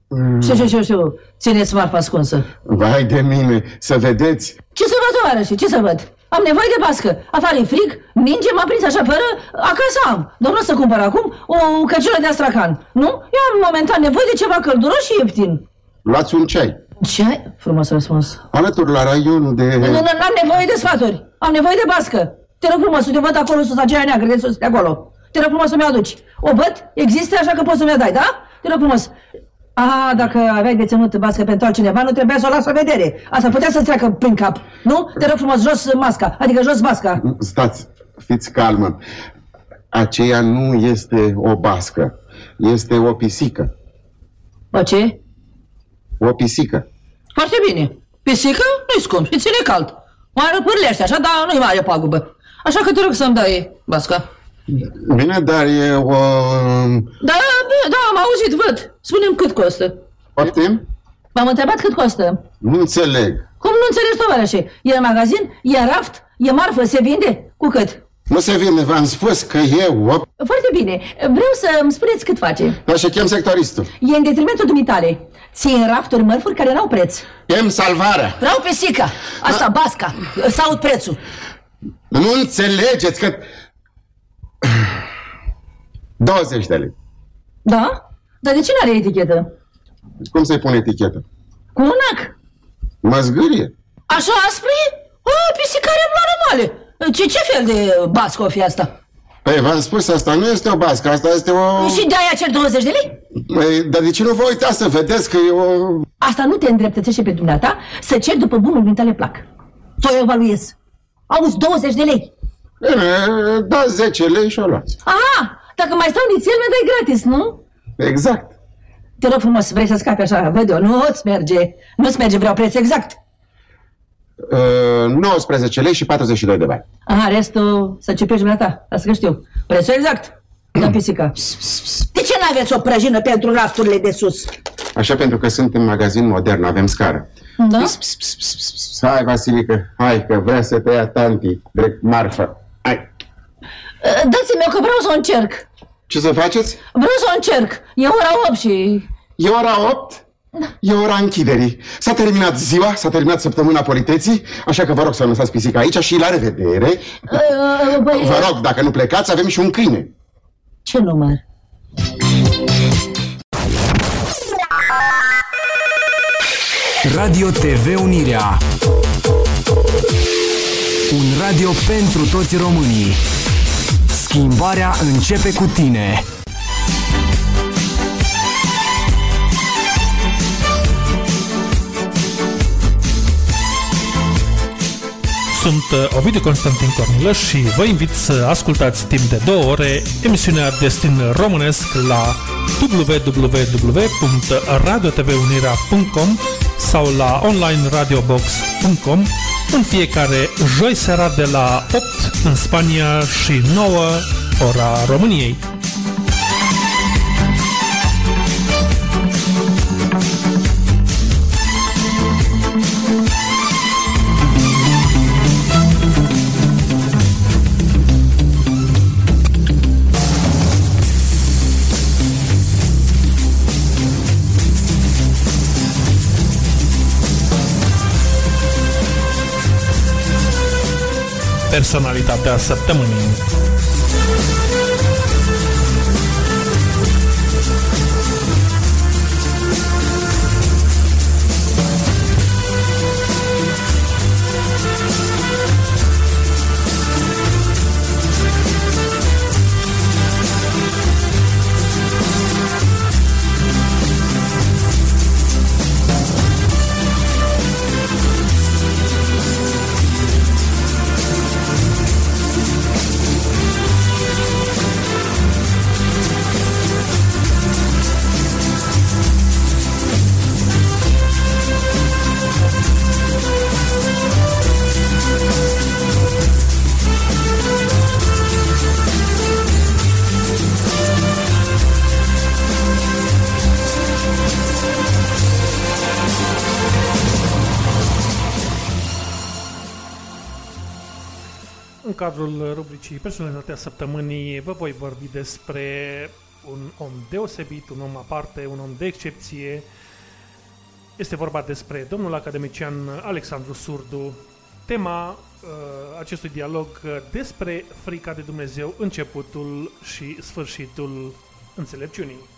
Mm, Știu, știu, știu, știu. Țineți marfa ascunsă. Vai de mine, să vedeți. Ce să văd, tovarăși? Ce să văd? Am nevoie de bască. Afară e frig, ninge, m-a prins așa fără, acasă am. Dar nu o să cumpăr acum o căciulă de astracan. Nu? Eu am momentan nevoie de ceva călduros și ieftin. Luați un ceai. Ce ai? Frumos răspuns. Alături la raionul de... Nu, nu, n-am nevoie de sfaturi. Am nevoie de bască. Te rog frumos, să te văd acolo sus, aceea neagră de sus, de acolo. Te rog frumos să-mi aduci. O văd? Există, așa că poți să-mi o dai, da? Te rog frumos. A, dacă aveai de ținut bască pentru altcineva, nu trebuia să o las la vedere. Asta putea să-ți treacă prin cap. Nu? Te rog frumos, jos masca, adică jos basca. Stați, fiți calmă. Aceea nu este o bască. Este o pisică. Bă, ce? O pisică. Foarte bine. Pisică nu-i scump și ține cald. Mai răpârlește așa, dar nu-i mare pagubă. Așa că te rog să-mi dai basca. Bine, dar e o... Da, bine, da, am auzit, văd. Spune-mi cât costă. Poftim? M-am întrebat cât costă. Nu înțeleg. Cum nu înțelegi, tovarășe? E în magazin? E raft? E marfă? Se vinde? Cu cât? Nu se vine, v-am spus că e o... Foarte bine. Vreau să îmi spuneți cât face. Dar și chem sectoristul. E în detrimentul dumitale. Ții în rafturi mărfuri care n-au preț. Chem salvarea. Vreau pisica. Asta, basca. Să aud prețul. Nu înțelegeți că... 20 de lei. Da? Dar de ce nu are etichetă? Cum să-i pune etichetă? Cu un ac. Mă zgârie. Așa aspre? O, pisicare mare mare. Ce, ce fel de bască o fi asta? Păi, v-am spus, asta nu este o bască, asta este o... Și de-aia cel 20 de lei? Păi, dar de ce nu vă uitați să vedeți că e o... Asta nu te îndreptățește pe dumneata să ceri după bunul din tale plac. Să o evaluez. Auzi, 20 de lei. Bine, da 10 lei și o luați. Aha, dacă mai stau nițel, mi dai gratis, nu? Exact. Te rog frumos, vrei să scapi așa, văd eu, nu-ți merge, nu-ți merge, vreau preț exact. Uh, 19 lei și 42 de bani. Aha, restul să cipești dumneata, asta că știu. Prețul exact. Da, *clears throat* pisica. De ce nu aveți o prăjină pentru rafturile de sus? Așa pentru că sunt în magazin modern, avem scară. Da? Hai, Vasilică, hai, că vrea să te ia tanti, drept marfă. Hai. Dați-mi eu că vreau să o încerc. Ce să faceți? Vreau să o încerc. E ora 8 și... E ora 8? E ora închiderii. S-a terminat ziua, s-a terminat săptămâna politeții, așa că vă rog să lăsați pisica aici și la revedere. Uh, băi, Vă rog, dacă nu plecați, avem și un câine. Ce număr? Radio TV Unirea. Un radio pentru toți românii. Schimbarea începe cu tine. Sunt uh, Ovidiu Constantin Cornilă și vă invit să ascultați timp de două ore emisiunea Destin Românesc la www.radiotvunirea.com sau la onlineradiobox.com în fiecare joi seara de la 8 în Spania și 9 ora României. Personalitatea săptămânii. Cadrul rubricii Personalitatea Săptămânii vă voi vorbi despre un om deosebit, un om aparte, un om de excepție. Este vorba despre domnul academician Alexandru Surdu. Tema uh, acestui dialog uh, despre frica de Dumnezeu, începutul și sfârșitul înțelepciunii.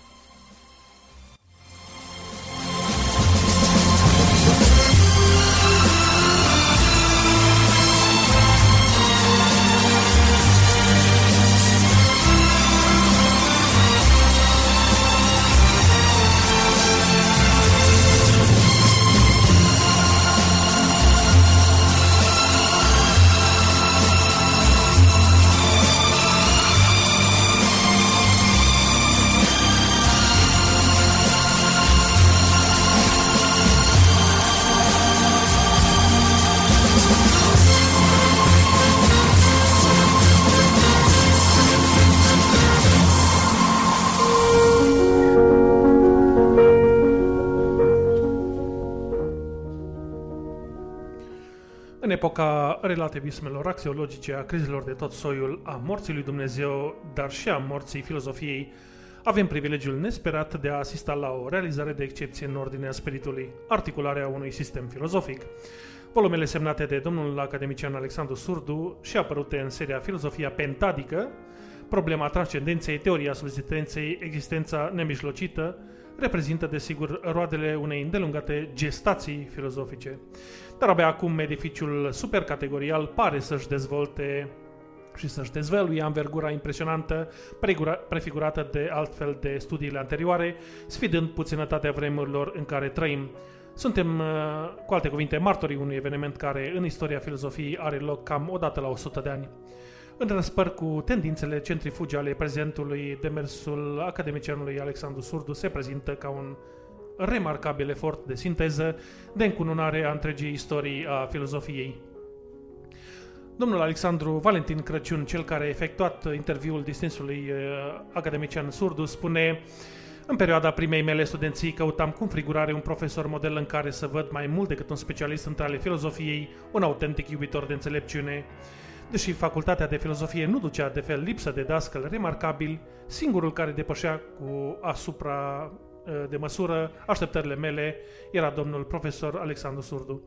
Relativismelor axiologice, a crizelor de tot soiul, a morții lui Dumnezeu, dar și a morții filozofiei, avem privilegiul nesperat de a asista la o realizare de excepție în ordinea spiritului, articularea unui sistem filozofic. Volumele semnate de domnul academician Alexandru Surdu și apărute în seria Filozofia Pentadică, problema transcendenței, teoria subsistenței, existența nemijlocită, reprezintă desigur roadele unei îndelungate gestații filozofice. Dar abia acum edificiul supercategorial pare să-și dezvolte și să-și dezvăluie învergura impresionantă pregura- prefigurată de altfel de studiile anterioare, sfidând puținătatea vremurilor în care trăim. Suntem, uh, cu alte cuvinte, martorii unui eveniment care în istoria filozofiei are loc cam o dată la 100 de ani. În răspăr cu tendințele centrifuge ale prezentului, demersul academicianului Alexandru Surdu se prezintă ca un remarcabil efort de sinteză, de încununare a întregii istorii a filozofiei. Domnul Alexandru Valentin Crăciun, cel care a efectuat interviul distinsului uh, academician Surdu, spune în perioada primei mele studenții căutam cu frigurare un profesor model în care să văd mai mult decât un specialist între ale filozofiei, un autentic iubitor de înțelepciune. Deși facultatea de filozofie nu ducea de fel lipsă de dascăl remarcabil, singurul care depășea cu asupra uh, de măsură așteptările mele era domnul profesor Alexandru Surdu.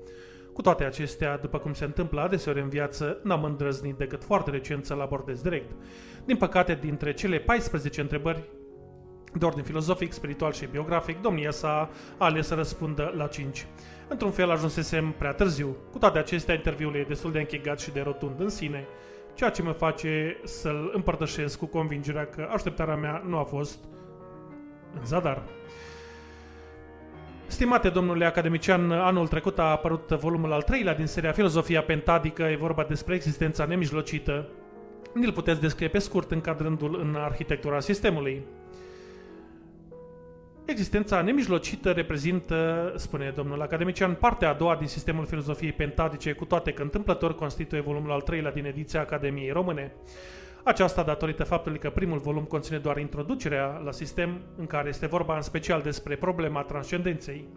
Cu toate acestea, după cum se întâmplă adeseori în viață, n-am îndrăznit decât foarte recent să-l abordez direct. Din păcate, dintre cele 14 întrebări de ordin filozofic, spiritual și biografic, domnia sa a ales să răspundă la 5. Într-un fel ajunsesem prea târziu. Cu toate acestea, interviul e destul de închegat și de rotund în sine, ceea ce mă face să-l împărtășesc cu convingerea că așteptarea mea nu a fost în zadar. Stimate domnule academician, anul trecut a apărut volumul al treilea din seria Filozofia Pentadică, e vorba despre existența nemijlocită. Ni-l puteți descrie pe scurt încadrându-l în arhitectura sistemului. Existența nemijlocită reprezintă, spune domnul academician, partea a doua din sistemul filozofiei pentadice, cu toate că întâmplător constituie volumul al treilea din ediția Academiei Române. Aceasta datorită faptului că primul volum conține doar introducerea la sistem, în care este vorba în special despre problema transcendenței.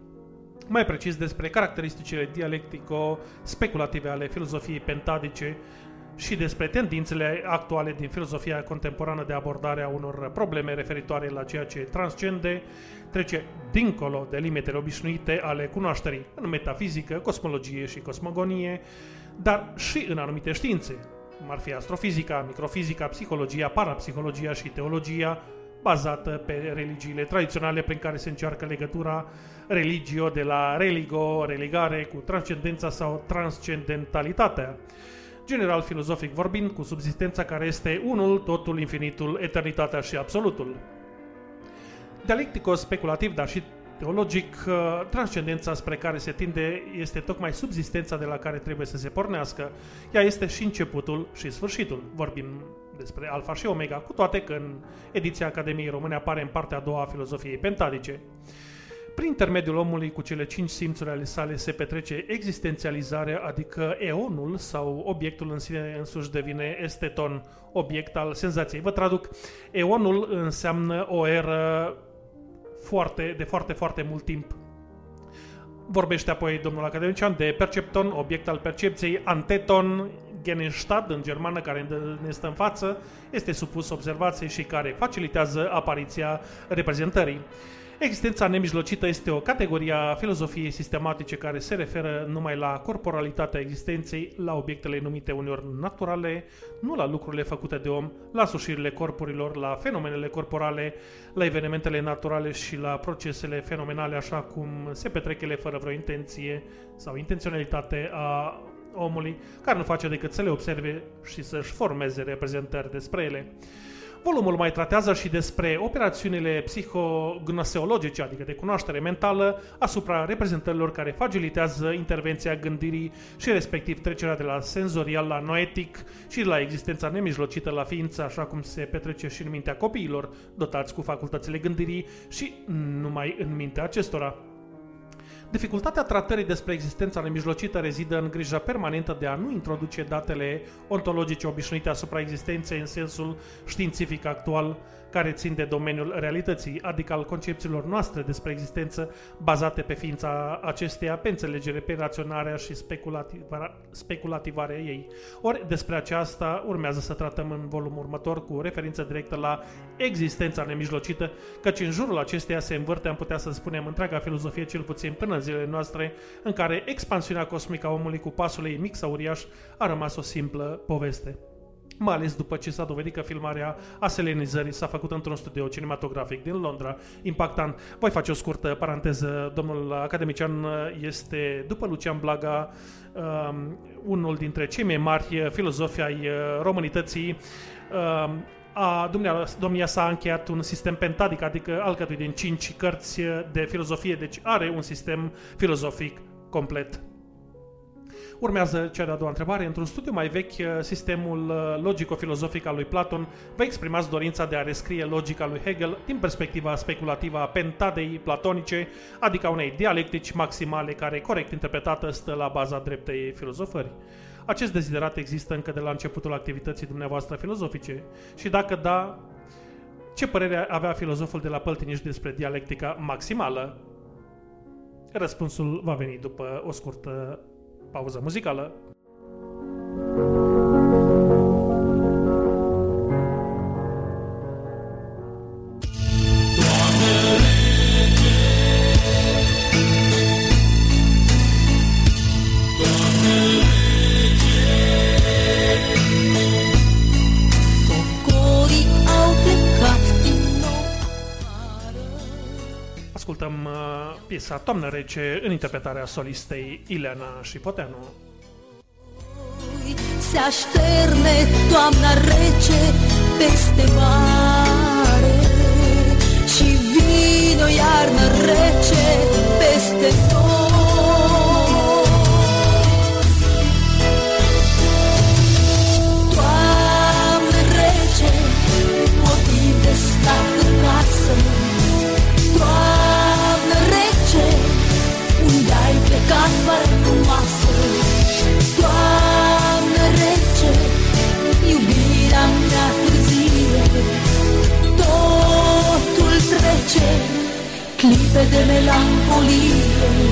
Mai precis despre caracteristicile dialectico-speculative ale filozofiei pentadice și despre tendințele actuale din filozofia contemporană de abordare a unor probleme referitoare la ceea ce transcende, trece dincolo de limitele obișnuite ale cunoașterii în metafizică, cosmologie și cosmogonie, dar și în anumite științe, cum ar fi astrofizica, microfizica, psihologia, parapsihologia și teologia, bazată pe religiile tradiționale prin care se încearcă legătura religio de la religo, religare, cu transcendența sau transcendentalitatea. General filozofic vorbind, cu subsistența care este unul, totul, infinitul, eternitatea și absolutul. Dialectico-speculativ, dar și teologic, uh, transcendența spre care se tinde este tocmai subsistența de la care trebuie să se pornească. Ea este și începutul și sfârșitul. Vorbim despre alfa și omega, cu toate că în ediția Academiei Române apare în partea a doua a filozofiei pentadice. Prin intermediul omului cu cele cinci simțuri ale sale se petrece existențializarea, adică eonul sau obiectul în sine însuși devine esteton, obiect al senzației. Vă traduc, eonul înseamnă o eră foarte, de foarte, foarte mult timp. Vorbește apoi domnul academician de percepton, obiect al percepției, anteton, Genenstadt în germană, care ne stă în față, este supus observației și care facilitează apariția reprezentării. Existența nemijlocită este o categorie a filozofiei sistematice care se referă numai la corporalitatea existenței, la obiectele numite uneori naturale, nu la lucrurile făcute de om, la sușirile corpurilor, la fenomenele corporale, la evenimentele naturale și la procesele fenomenale așa cum se petrec ele fără vreo intenție sau intenționalitate a omului, care nu face decât să le observe și să-și formeze reprezentări despre ele. Volumul mai tratează și despre operațiunile psihognoseologice, adică de cunoaștere mentală, asupra reprezentărilor care facilitează intervenția gândirii și respectiv trecerea de la senzorial la noetic și la existența nemijlocită la ființă, așa cum se petrece și în mintea copiilor dotați cu facultățile gândirii și numai în mintea acestora. Dificultatea tratării despre existența nemijlocită rezidă în grija permanentă de a nu introduce datele ontologice obișnuite asupra existenței în sensul științific actual, care țin de domeniul realității, adică al concepțiilor noastre despre existență bazate pe ființa acesteia, pe înțelegere, pe raționarea și speculativa, speculativarea ei. Ori despre aceasta urmează să tratăm în volumul următor cu referință directă la existența nemijlocită, căci în jurul acesteia se învârte, am putea să spunem, întreaga filozofie, cel puțin până în zilele noastre, în care expansiunea cosmică a omului cu pasul ei mic sau uriaș a rămas o simplă poveste mai ales după ce s-a dovedit că filmarea aselenizării s-a făcut într-un studio cinematografic din Londra, impactant. Voi face o scurtă paranteză, domnul academician este, după Lucian Blaga, um, unul dintre cei mai mari filozofi ai uh, românității, um, a, domnia, domnia sa a încheiat un sistem pentadic, adică alcătuit din cinci cărți de filozofie, deci are un sistem filozofic complet. Urmează cea de-a doua întrebare. Într-un studiu mai vechi, sistemul logico-filozofic al lui Platon vă exprimați dorința de a rescrie logica lui Hegel din perspectiva speculativă a pentadei platonice, adică a unei dialectici maximale care, corect interpretată, stă la baza dreptei filozofării. Acest deziderat există încă de la începutul activității dumneavoastră filozofice și dacă da, ce părere avea filozoful de la Păltiniș despre dialectica maximală? Răspunsul va veni după o scurtă pauză muzicală. Piesa Toamnă rece în interpretarea solistei Ileana Șipoteanu. Se așterne toamna rece peste mare Și vine o iarnă rece peste noi ai plecat mare frumoasă. Toamnă rece, iubirea mea târzie. Totul trece, clipe de melancolie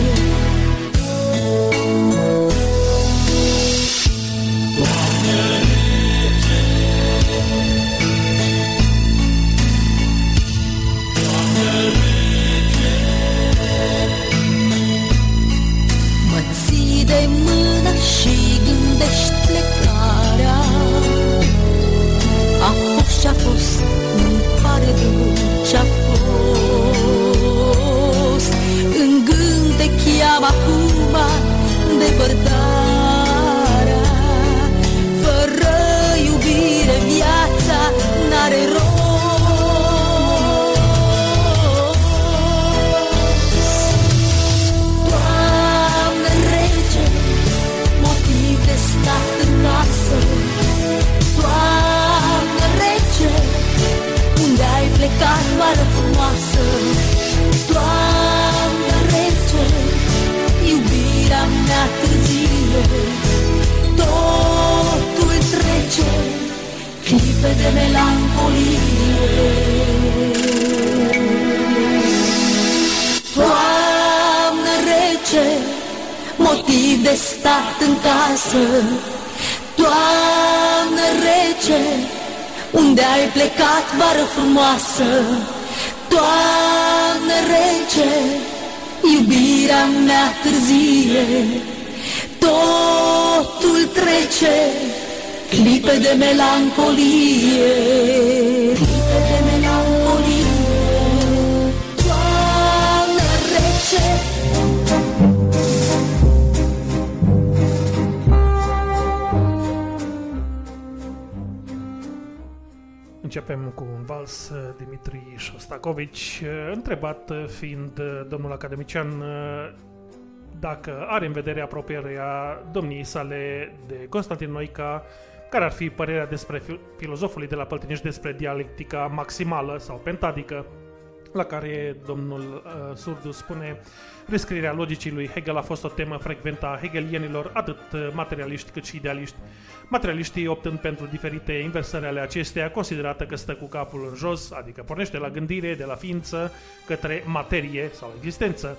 Totul trece, clipe de melancolie. Toamnă rece, motiv de stat în casă. Toamnă rece, unde ai plecat, vară frumoasă? Toamnă rece, iubirea mea târzie, totul trece, clipe de melancolie, clipe de melancolie. Toamnă rece, Începem cu un vals uh, Dimitri Shostakovich, uh, întrebat uh, fiind domnul academician dacă are în vedere apropierea domniei sale de Constantin Noica, care ar fi părerea despre filozofului de la Păltinești despre dialectica maximală sau pentadică, la care domnul uh, Surdu spune Rescrierea logicii lui Hegel a fost o temă frecventă a hegelienilor, atât materialiști cât și idealiști. Materialiștii optând pentru diferite inversări ale acesteia, considerată că stă cu capul în jos, adică pornește la gândire, de la ființă, către materie sau existență.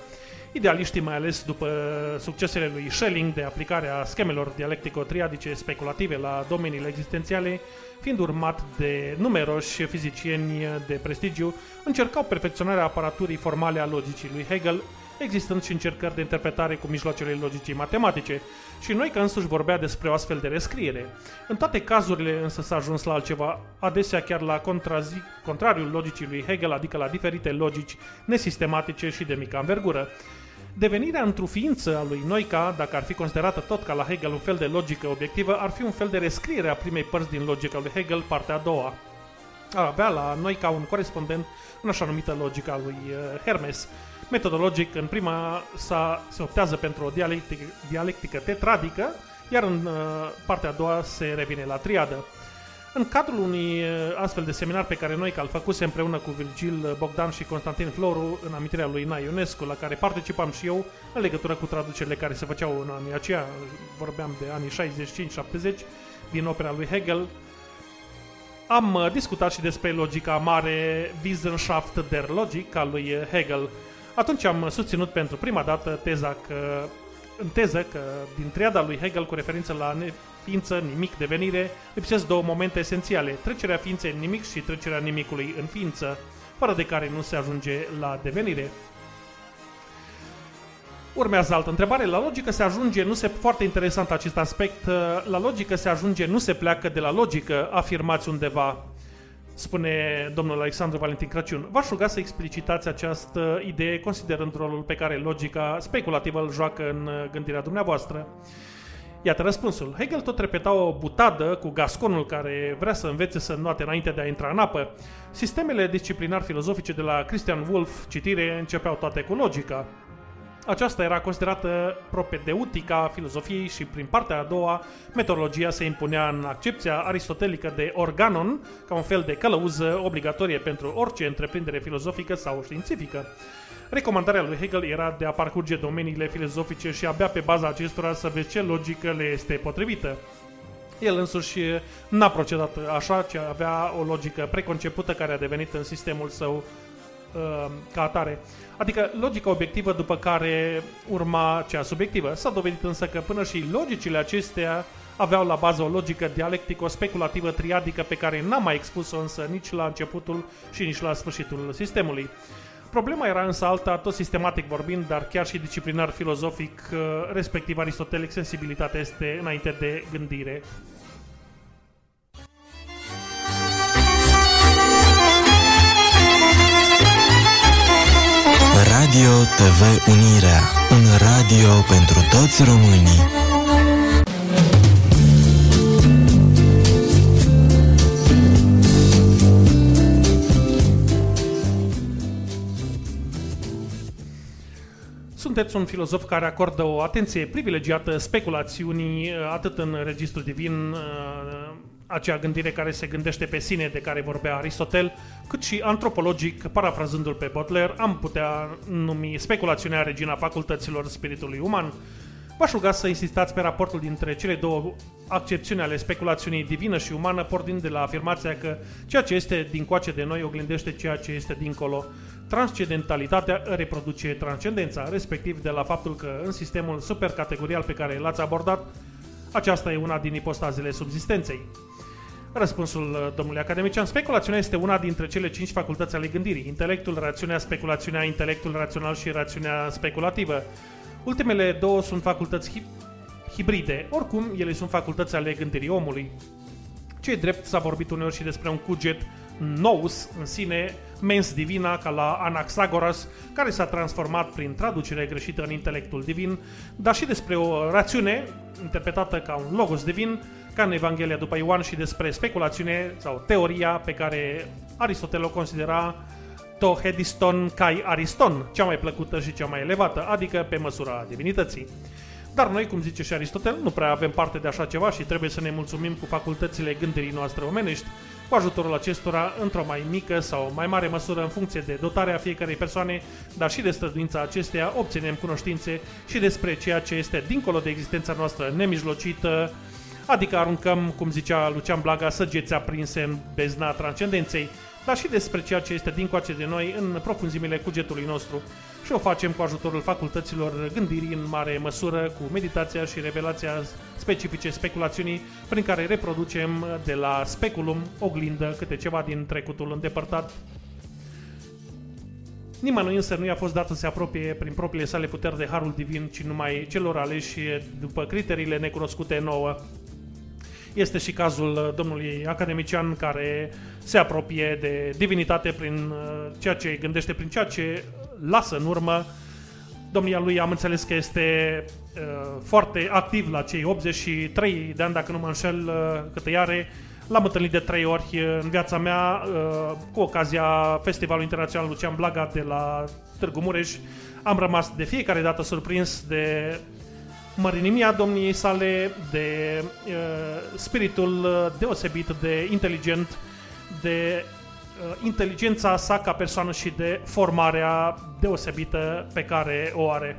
Idealiștii, mai ales după succesele lui Schelling de aplicare a schemelor dialectico-triadice speculative la domeniile existențiale, fiind urmat de numeroși fizicieni de prestigiu, încercau perfecționarea aparaturii formale a logicii lui Hegel, existând și încercări de interpretare cu mijloacele logicii matematice, și noi că însuși vorbea despre o astfel de rescriere. În toate cazurile însă s-a ajuns la altceva, adesea chiar la contrazi, contrariul logicii lui Hegel, adică la diferite logici nesistematice și de mică învergură. Devenirea într-o ființă a lui Noica, dacă ar fi considerată tot ca la Hegel un fel de logică obiectivă, ar fi un fel de rescriere a primei părți din logica lui Hegel, partea a doua. Ar avea la Noica un corespondent în așa numită logica lui uh, Hermes. Metodologic, în prima sa se optează pentru o dialectică, dialectică tetradică, iar în uh, partea a doua se revine la triadă. În cadrul unui uh, astfel de seminar pe care noi îl făcuse împreună cu Virgil Bogdan și Constantin Floru în amintirea lui Ina Ionescu, la care participam și eu în legătură cu traducerile care se făceau în anii aceia, vorbeam de anii 65-70, din opera lui Hegel, am uh, discutat și despre logica mare Wissenschaft der Logik a lui Hegel. Atunci am susținut pentru prima dată teza că, în teză că din triada lui Hegel cu referință la ființă, nimic, devenire, lipsesc două momente esențiale, trecerea ființei în nimic și trecerea nimicului în ființă, fără de care nu se ajunge la devenire. Urmează altă întrebare. La logică se ajunge, nu se, foarte interesant acest aspect, la logică se ajunge, nu se pleacă de la logică, afirmați undeva, spune domnul Alexandru Valentin Crăciun. V-aș ruga să explicitați această idee considerând rolul pe care logica speculativă îl joacă în gândirea dumneavoastră. Iată răspunsul. Hegel tot repeta o butadă cu gasconul care vrea să învețe să înnoate înainte de a intra în apă. Sistemele disciplinar filozofice de la Christian Wolff, citire, începeau toate cu logica. Aceasta era considerată propedeutica filozofiei și prin partea a doua, metodologia se impunea în accepția aristotelică de organon ca un fel de călăuză obligatorie pentru orice întreprindere filozofică sau științifică. Recomandarea lui Hegel era de a parcurge domeniile filozofice și abia pe baza acestora să vezi ce logică le este potrivită. El însuși n-a procedat așa, ci avea o logică preconcepută care a devenit în sistemul său uh, ca atare. Adică logica obiectivă după care urma cea subiectivă. S-a dovedit însă că până și logicile acestea aveau la bază o logică dialectico-speculativă triadică pe care n-am mai expus-o însă nici la începutul și nici la sfârșitul sistemului. Problema era însă alta, tot sistematic vorbind, dar chiar și disciplinar filozofic, uh, respectiv aristotelic, sensibilitatea este înainte de gândire. Radio TV Unirea, un radio pentru toți românii. Sunteți un filozof care acordă o atenție privilegiată speculațiunii, uh, atât în registrul divin, uh, acea gândire care se gândește pe sine de care vorbea Aristotel, cât și antropologic, parafrazându-l pe Butler, am putea numi speculațiunea regina facultăților spiritului uman. V-aș ruga să insistați pe raportul dintre cele două accepțiuni ale speculațiunii divină și umană, pornind de la afirmația că ceea ce este dincoace de noi oglindește ceea ce este dincolo transcendentalitatea reproduce transcendența, respectiv de la faptul că în sistemul supercategorial pe care l-ați abordat, aceasta e una din ipostazele subzistenței. Răspunsul uh, domnului academician, speculațiunea este una dintre cele cinci facultăți ale gândirii. Intelectul, rațiunea, speculațiunea, intelectul rațional și rațiunea speculativă. Ultimele două sunt facultăți hi- hibride, oricum ele sunt facultăți ale gândirii omului. Ce drept s-a vorbit uneori și despre un cuget nous în sine, mens divina, ca la Anaxagoras, care s-a transformat prin traducere greșită în intelectul divin, dar și despre o rațiune, interpretată ca un logos divin, ca în Evanghelia după Ioan și despre speculațiune sau teoria pe care Aristotel o considera to hediston kai ariston, cea mai plăcută și cea mai elevată, adică pe măsura divinității. Dar noi, cum zice și Aristotel, nu prea avem parte de așa ceva și trebuie să ne mulțumim cu facultățile gândirii noastre omenești, cu ajutorul acestora, într-o mai mică sau mai mare măsură în funcție de dotarea fiecarei persoane, dar și de străduința acesteia, obținem cunoștințe și despre ceea ce este dincolo de existența noastră nemijlocită, adică aruncăm, cum zicea Lucian Blaga, săgeți aprinse în bezna transcendenței, dar și despre ceea ce este dincoace de noi în profunzimile cugetului nostru. Și o facem cu ajutorul facultăților gândirii în mare măsură, cu meditația și revelația specifice speculațiunii, prin care reproducem de la speculum oglindă câte ceva din trecutul îndepărtat. Nimănui însă nu i-a fost dat să se apropie prin propriile sale puteri de harul divin, ci numai celor aleși după criteriile necunoscute nouă. Este și cazul domnului academician care se apropie de divinitate prin uh, ceea ce gândește, prin ceea ce lasă în urmă. Domnia lui am înțeles că este uh, foarte activ la cei 83 de ani, dacă nu mă înșel, uh, cât îi are. L-am întâlnit de trei ori uh, în viața mea uh, cu ocazia Festivalului Internațional Lucian Blaga de la Târgu Mureș. Am rămas de fiecare dată surprins de mărinimia domniei sale, de uh, spiritul uh, deosebit de inteligent, de uh, inteligența sa ca persoană și de formarea deosebită pe care o are.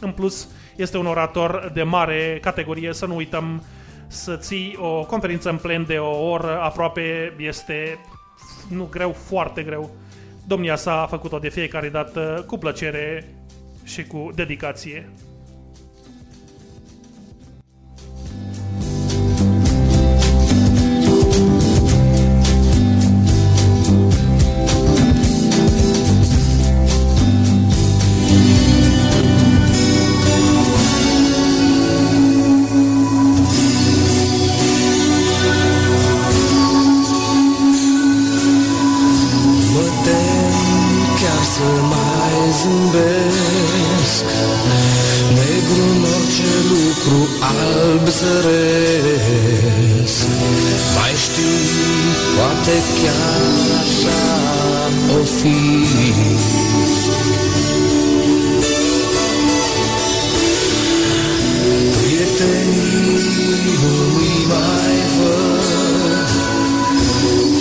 În plus, este un orator de mare categorie, să nu uităm să ții o conferință în plen de o oră aproape este nu greu, foarte greu. Domnia sa a făcut-o de fiecare dată cu plăcere și cu dedicație. Alb zăresc Mai știi, poate chiar așa o fi. Prietenii nu-i mai văd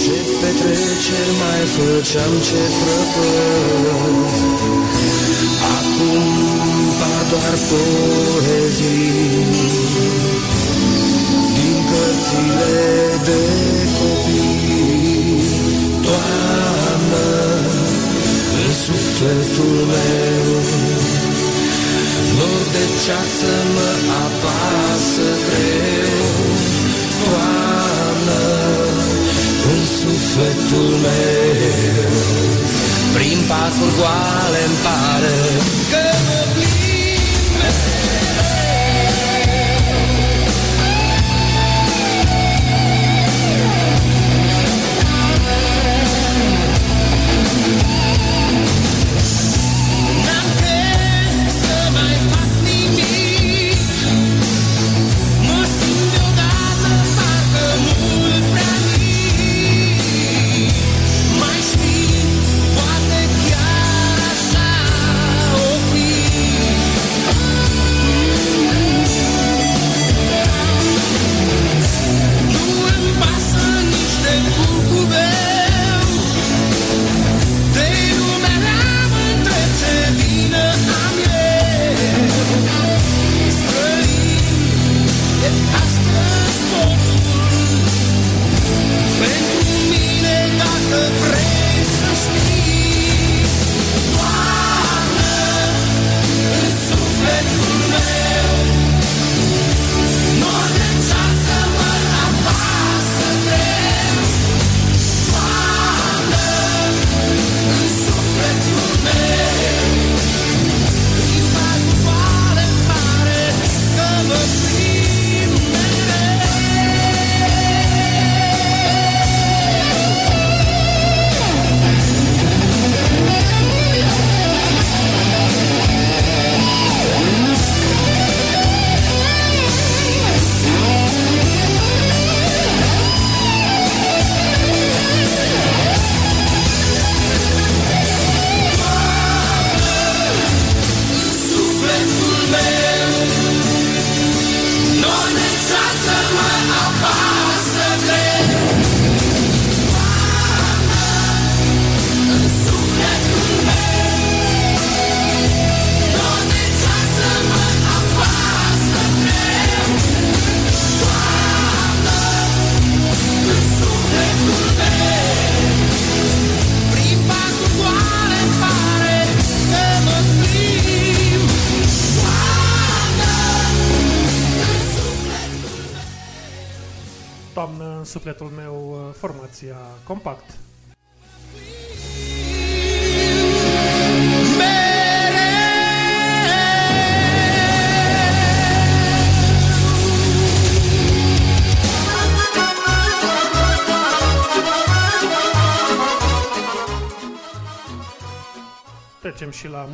ce petreceri mai făceam, ce prăpăd. Acum par doar poezii Din cărțile de copii. Toamnă în sufletul meu Nor de ceață mă apasă greu. Toamnă în sufletul meu Prin parcuri goale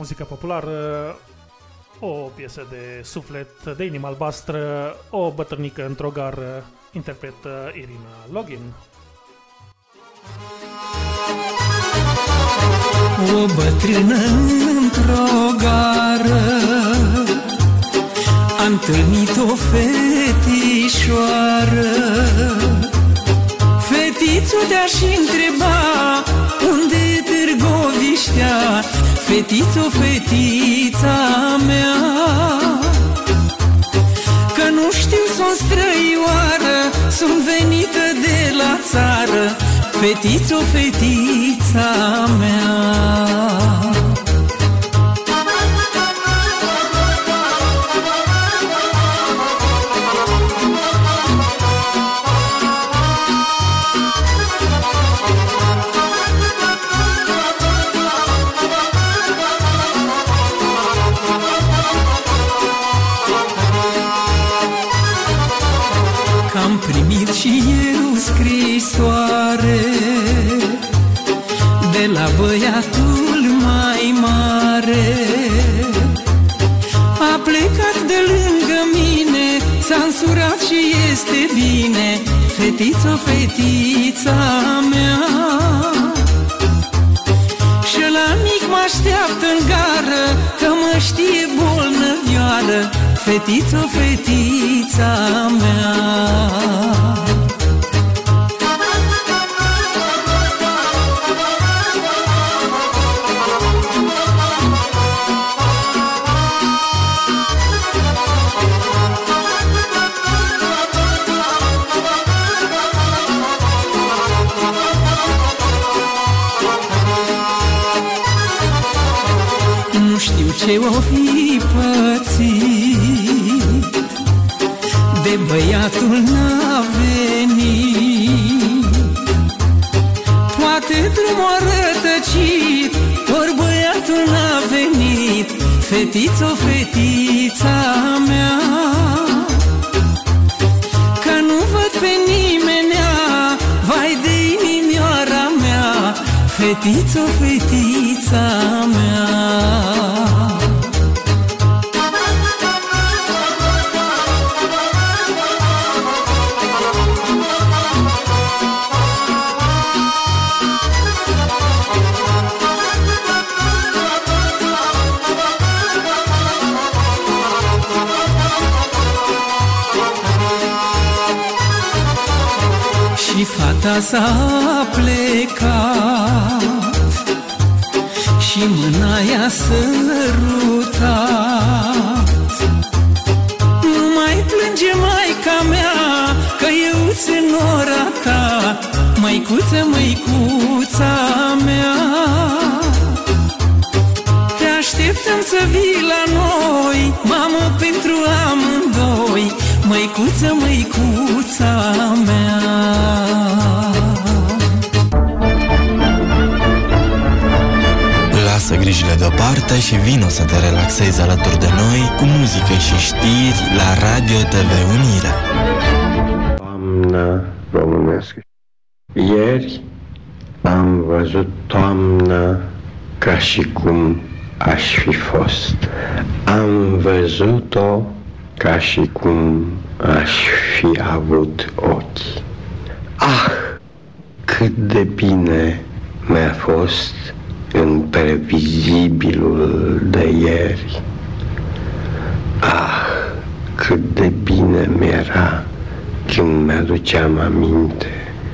Trecem și la muzica populară, o piesă de suflet de inimă albastră, o bătrânică într-o gară, interpretă Irina Login. O bătrână într-o gară A întâlnit o fetișoară Fetițul te-aș întreba Unde Târgoviștea Fetițo, fetița mea. Că nu știu, sunt străioară Sunt venită de la țară Fetițo, fetița mea Fetiță, fetița mea. Și la mic mă așteaptă în gară Că mă știe bolnăvioară Fetiță, fetița mea venit Fetiță, fetița mea Că nu văd pe nimenea Vai de inimioara mea. Fetiță, fetița mea fata s-a plecat Și mâna i-a sărutat. Nu mai plânge maica mea Că eu în ora ta Măicuță, măicuța mea. Te așteptăm să vii la noi Mamă pentru amândoi Măicuță, măicuța mea Lasă grijile deoparte și vino să te relaxezi alături de noi cu muzică și știri la Radio TV Unirea. Toamnă românesc. Ieri am văzut toamnă ca și cum aș fi fost. Am văzut-o ca și cum aș fi avut ochi. Ah, cât de bine mi-a fost în previzibilul de ieri. Ah, cât de bine mi-era când mi-aduceam aminte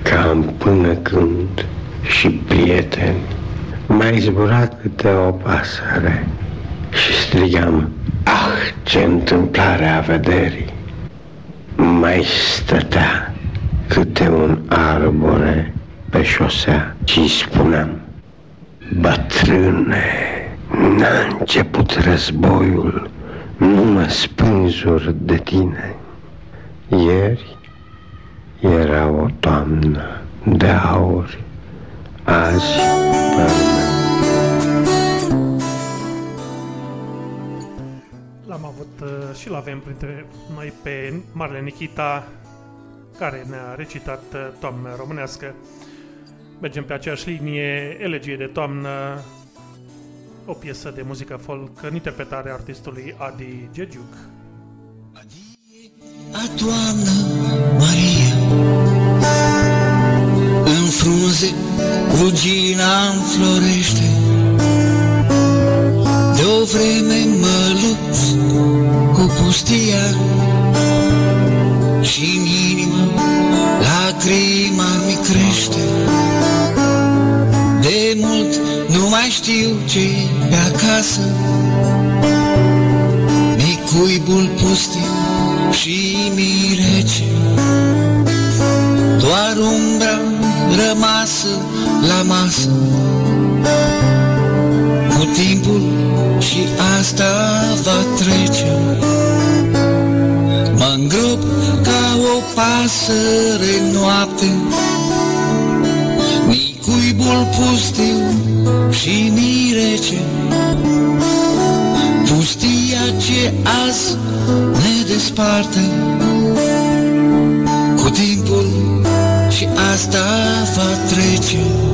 că am până când și prieteni. Mai zbura câte o pasăre și strigam, ah, ce întâmplare a vederii! Mai stătea câte un arbore pe șosea și spuneam, Bătrâne, n-a început războiul, nu mă spânzur de tine. Ieri era o toamnă de aur Azi L-am avut uh, și l-avem printre noi pe Marele Nikita, care ne-a recitat uh, toamnă românească. Mergem pe aceeași linie, elegie de toamnă, o piesă de muzică folk în interpretarea artistului Adi Gegiuc. A toamnă, Maria În frunze rugina înflorește. De o vreme mă lupt cu pustia și în inimă lacrima mi crește. De mult nu mai știu ce pe acasă. Mi cuibul pustiu și mi rece. Doar umbra rămasă la masă. Cu timpul și asta va trece. Mă îngrop ca o pasăre noapte. Mi cuibul pustiu și mi rece Pustia ce azi ne desparte și asta va trece.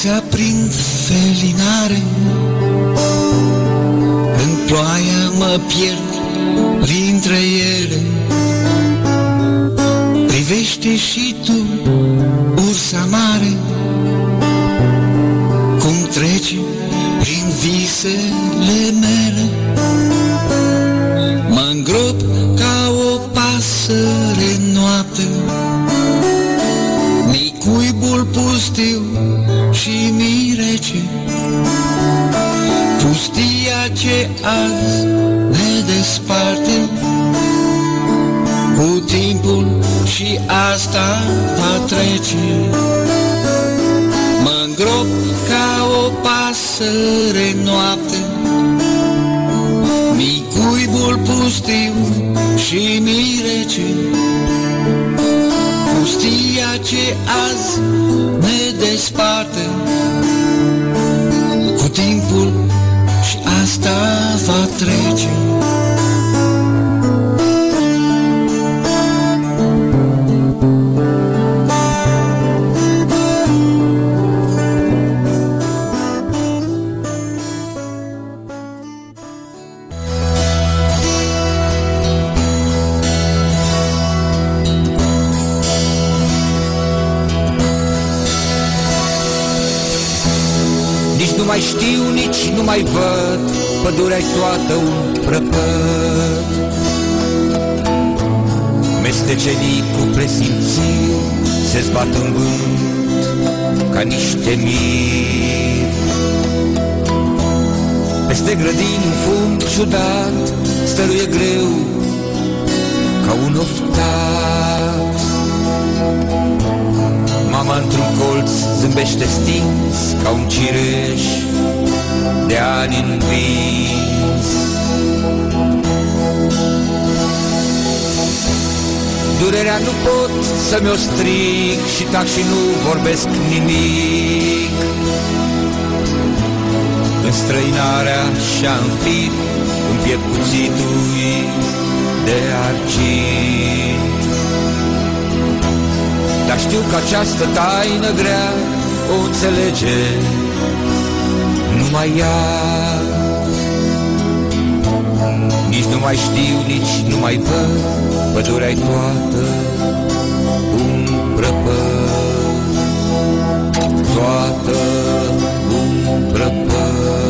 Se felinare. În ploaia mă pierd printre ele. Privește și tu azi ne desparte Cu timpul și asta va trece. Mă îngrop ca o pasăre în noapte. Mi cuibul pustiu și mi rece Pustia ce azi ne desparte va trece. Nici nu mai știu, nici nu mai văd Pădurea-i toată un prăpăd Mestecenii cu presimțiri Se zbat în vânt ca niște miri Peste grădini un fum ciudat Stăruie greu ca un oftat. Mama într-un colț zâmbește stins Ca un cireș de ani învins. Durerea nu pot să mi-o stric Și tac și nu vorbesc nimic. Înstrăinarea și-a înfit În piept cuțitui de argint. Dar știu că această taină grea O înțelege numai ea Nici nu mai știu, nici nu mai văd Pădurea-i toată un prăpăd Toată un prăpăd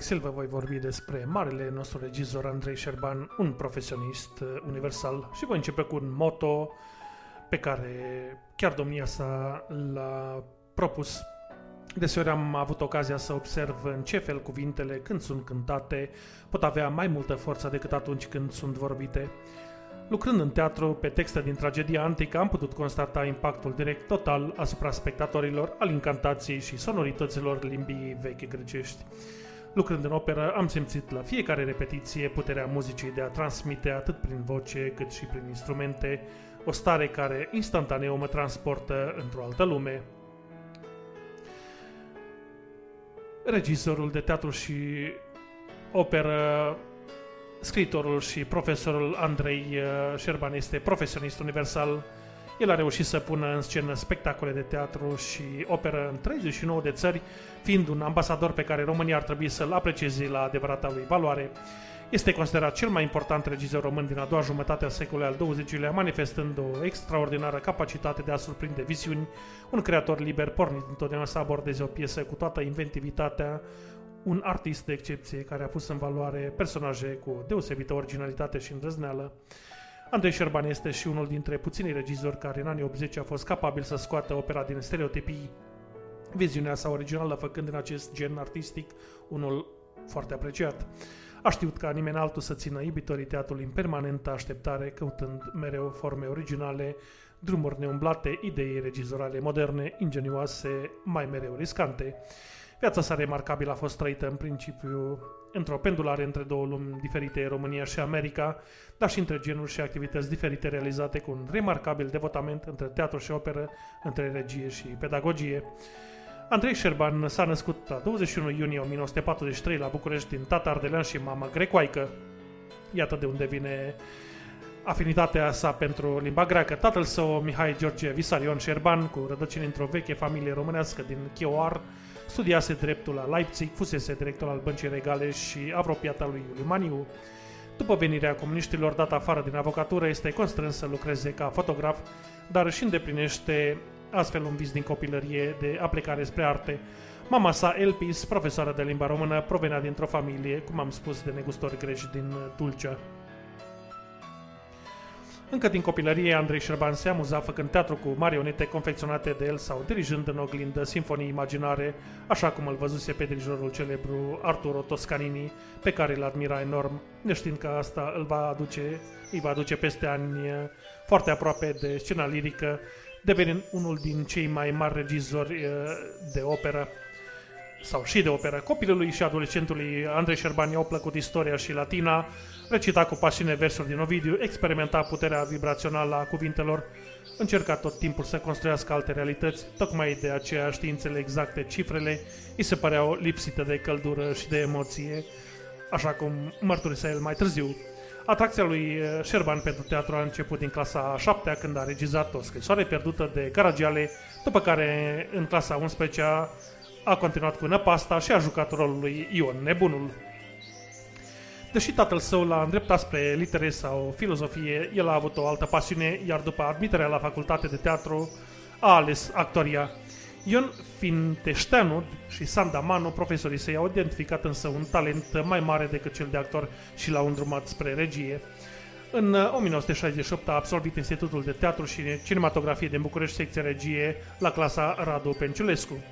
Român în Excel vă voi vorbi despre marele nostru regizor Andrei Șerban, un profesionist uh, universal și voi începe cu un moto pe care chiar domnia sa l-a propus. Deseori am avut ocazia să observ în ce fel cuvintele, când sunt cântate, pot avea mai multă forță decât atunci când sunt vorbite. Lucrând în teatru pe texte din tragedia antică, am putut constata impactul direct total asupra spectatorilor al incantației și sonorităților limbii vechi grecești. Lucrând în operă, am simțit la fiecare repetiție puterea muzicii de a transmite atât prin voce cât și prin instrumente o stare care instantaneu mă transportă într-o altă lume. Regizorul de teatru și operă scriitorul și profesorul Andrei uh, Șerban este profesionist universal. El a reușit să pună în scenă spectacole de teatru și operă în 39 de țări, fiind un ambasador pe care România ar trebui să-l aprecieze la adevărata lui valoare. Este considerat cel mai important regizor român din a doua jumătate a secolului al XX-lea, manifestând o extraordinară capacitate de a surprinde visiuni, un creator liber pornit întotdeauna să abordeze o piesă cu toată inventivitatea, un artist de excepție care a pus în valoare personaje cu deosebită originalitate și îndrăzneală. Andrei Șerban este și unul dintre puținii regizori care în anii 80 a fost capabil să scoată opera din stereotipii, viziunea sa originală făcând în acest gen artistic unul foarte apreciat. A știut ca nimeni altul să țină iubitorii teatrului în permanentă așteptare, căutând mereu forme originale, drumuri neumblate, idei regizorale moderne, ingenioase, mai mereu riscante. Viața sa remarcabilă a fost trăită în principiu într-o pendulare între două lumi diferite, România și America, dar și între genuri și activități diferite realizate cu un remarcabil devotament între teatru și operă, între regie și pedagogie. Andrei Șerban s-a născut la 21 iunie 1943 la București din tata ardelean și mama grecoaică. Iată de unde vine afinitatea sa pentru limba greacă. Tatăl său, Mihai George Visarion Șerban, cu rădăcini într-o veche familie românească din Chioar, studiase dreptul la Leipzig, fusese director al Băncii Regale și apropiat al lui Iuliu Maniu. După venirea comuniștilor dat afară din avocatură, este constrâns să lucreze ca fotograf, dar își îndeplinește astfel un vis din copilărie de aplicare spre arte. Mama sa, Elpis, profesoară de limba română, provenea dintr-o familie, cum am spus, de negustori greci din Tulcea. Încă din copilărie, Andrei Șerban se amuza făcând teatru cu marionete confecționate de el sau dirijând în oglindă sinfonii imaginare, așa cum îl văzuse pe dirijorul celebru Arturo Toscanini, pe care îl admira enorm, neștiind că asta îl va aduce, îi va aduce peste ani foarte aproape de scena lirică, devenind unul din cei mai mari regizori de operă sau și de operă. Copilului și adolescentului Andrei Șerban i-au plăcut istoria și latina, recita cu pasiune versuri din Ovidiu, experimenta puterea vibrațională a cuvintelor, încerca tot timpul să construiască alte realități, tocmai de aceea științele exacte, cifrele, îi se păreau lipsite de căldură și de emoție, așa cum mărturisea el mai târziu. Atracția lui Șerban pentru teatru a început din clasa a 7 când a regizat o scrisoare pierdută de Caragiale, după care în clasa 11 -a, a continuat cu Năpasta și a jucat rolul lui Ion Nebunul. Deși tatăl său l-a îndreptat spre litere sau filozofie, el a avut o altă pasiune, iar după admiterea la facultate de teatru a ales actoria. Ion Finteșteanu și Sanda Manu, profesorii săi, au identificat însă un talent mai mare decât cel de actor și l-au îndrumat spre regie. În 1968 a absolvit Institutul de Teatru și Cinematografie din București, secție regie, la clasa Radu Penciulescu.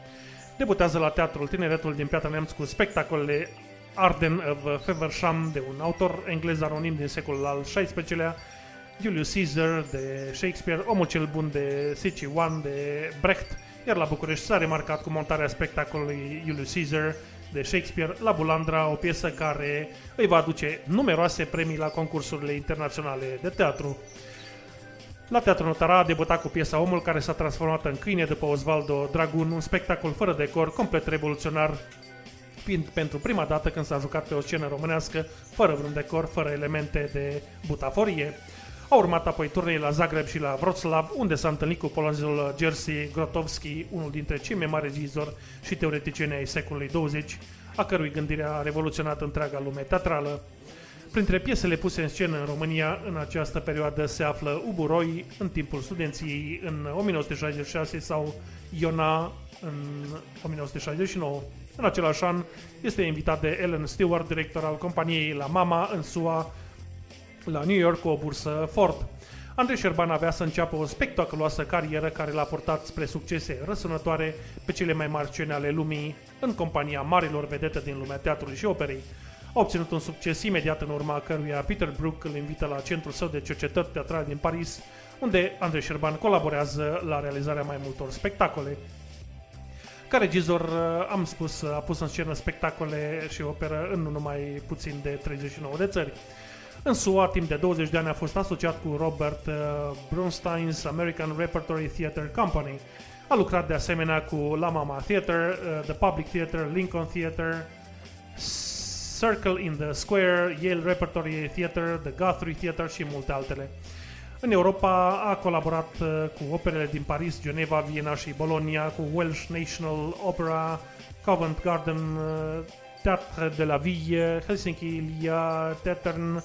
Debutează la Teatrul Tineretul din Piatra Neamț cu spectacolele Arden of Feversham de un autor englez anonim din secolul al XVI-lea, Julius Caesar de Shakespeare, Omul cel bun de Sichuan de Brecht, iar la București s-a remarcat cu montarea spectacolului Julius Caesar de Shakespeare la Bulandra, o piesă care îi va aduce numeroase premii la concursurile internaționale de teatru. La Teatrul Notara a debutat cu piesa Omul care s-a transformat în câine după Osvaldo Dragun, un spectacol fără decor, complet revoluționar, fiind pentru prima dată când s-a jucat pe o scenă românească, fără vreun decor, fără elemente de butaforie. A urmat apoi turnei la Zagreb și la Wroclaw, unde s-a întâlnit cu polonezul Jerzy Grotowski, unul dintre cei mai mari regizori și teoreticieni ai secolului 20, a cărui gândire a revoluționat întreaga lume teatrală. Printre piesele puse în scenă în România în această perioadă se află Uburoi în timpul studenției în 1966 sau Iona în 1969. În același an este invitat de Ellen Stewart, director al companiei La Mama în SUA, la New York cu o bursă Ford. Andrei Șerban avea să înceapă o spectaculoasă carieră care l-a portat spre succese răsunătoare pe cele mai mari scene ale lumii în compania marilor vedete din lumea teatrului și operei. A obținut un succes imediat în urma căruia Peter Brook îl invită la centrul său de cercetări teatrale din Paris, unde Andrei Șerban colaborează la realizarea mai multor spectacole. Ca regizor, am spus, a pus în scenă spectacole și operă în nu numai puțin de 39 de țări. În SUA, timp de 20 de ani, a fost asociat cu Robert uh, Brunstein's American Repertory Theatre Company. A lucrat de asemenea cu La Mama Theatre, uh, The Public Theatre, Lincoln Theatre, Circle in the Square, Yale Repertory Theatre, The Guthrie Theatre și multe altele. În Europa a colaborat uh, cu operele din Paris, Geneva, Viena și Bologna, cu Welsh National Opera, Covent Garden, uh, Teatre de la Ville, Helsinki, Ilia, Teatern,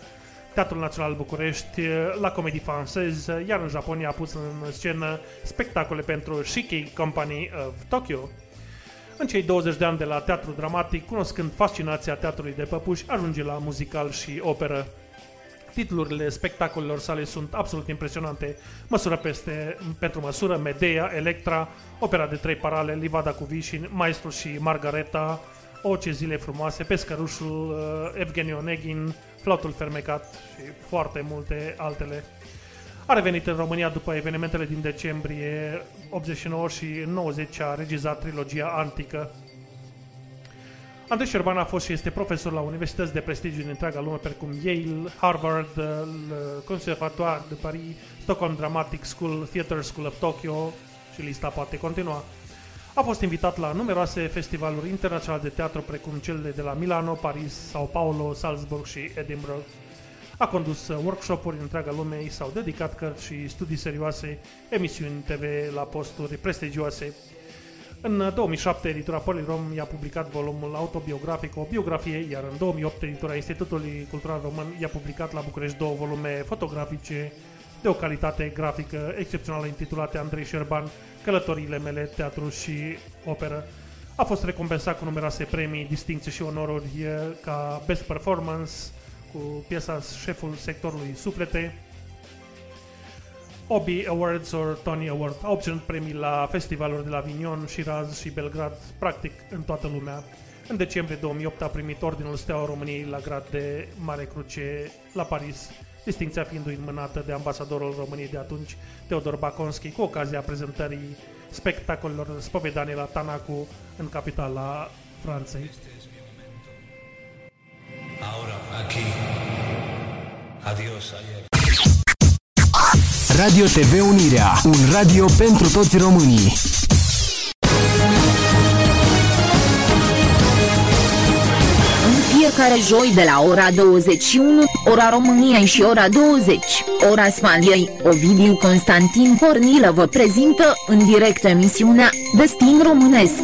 Teatrul Național București, la Comedie Française, iar în Japonia a pus în scenă spectacole pentru Shiki Company of Tokyo. În cei 20 de ani de la teatru dramatic, cunoscând fascinația teatrului de păpuși, ajunge la muzical și operă. Titlurile spectacolelor sale sunt absolut impresionante, măsură peste, pentru măsură, Medea, Electra, opera de trei parale, Livada cu Vișin, Maestru și Margareta, O ce zile frumoase, Pescărușul, uh, Evgeni Oneghin, Flautul fermecat și foarte multe altele. A revenit în România după evenimentele din decembrie 89 și 90 a regizat trilogia antică. Andrei Șerban a fost și este profesor la universități de prestigiu din întreaga lume, precum Yale, Harvard, Conservatoire de Paris, Stockholm Dramatic School, Theatre School of Tokyo și lista poate continua. A fost invitat la numeroase festivaluri internaționale de teatru, precum cele de la Milano, Paris, Sao Paulo, Salzburg și Edinburgh. A condus workshop-uri în întreaga lume, i s-au dedicat cărți și studii serioase, emisiuni TV la posturi prestigioase. În 2007, editura Polirom i-a publicat volumul autobiografic, o biografie, iar în 2008, editura Institutului Cultural Român i-a publicat la București două volume fotografice de o calitate grafică excepțională intitulate Andrei Șerban, Călătoriile mele, teatru și operă. A fost recompensat cu numeroase premii, distinții și onoruri ca Best Performance cu piesa Șeful sectorului Suflete, Obi Awards or Tony Award. A obținut premii la festivaluri de la Avignon, Shiraz și Belgrad, practic în toată lumea. În decembrie 2008 a primit Ordinul Steaua României la grad de Mare Cruce la Paris distinția fiind înmânată de ambasadorul României de atunci, Teodor Baconski, cu ocazia prezentării spectacolelor spovedanii la Tanacu, în capitala Franței. Ahora, aquí. Adios, ayer. Radio TV Unirea, un radio pentru toți românii. fiecare joi de la ora 21, ora României și ora 20, ora Spaniei, Ovidiu Constantin Pornilă vă prezintă în direct emisiunea Destin Românesc.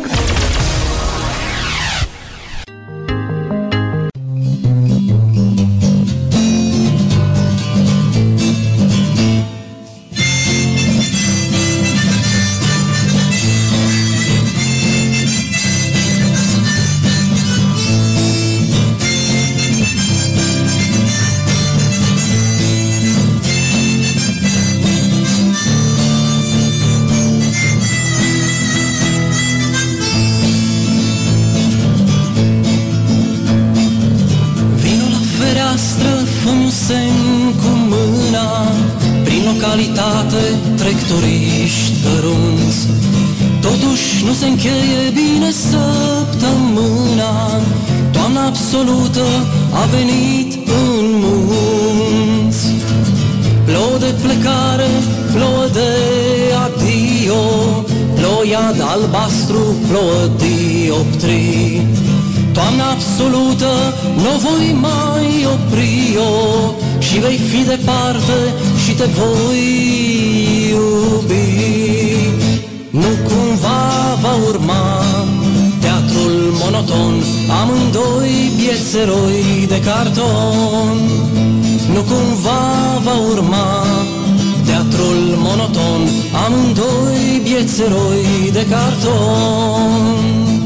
Localitate trec turiști cărunți Totuși nu se încheie bine săptămâna. Toamna absolută a venit în munți. Plouă de plecare, plouă de adio Plouă iad albastru, plouă dioptrii Toamna absolută, nu voi mai opri-o Și vei fi departe și te voi iubi. Nu cumva va urma teatrul monoton Amândoi biețeroi de carton. Nu cumva va urma teatrul monoton Amândoi biețeroi de carton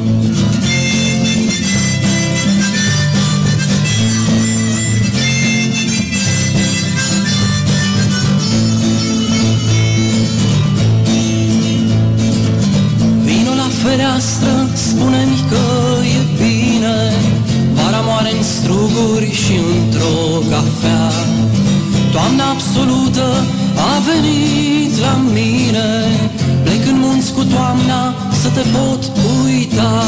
fereastră, spune-mi că e bine. Vara moare în struguri și într-o cafea. Toamna absolută a venit la mine. Plec în munți cu toamna să te pot uita.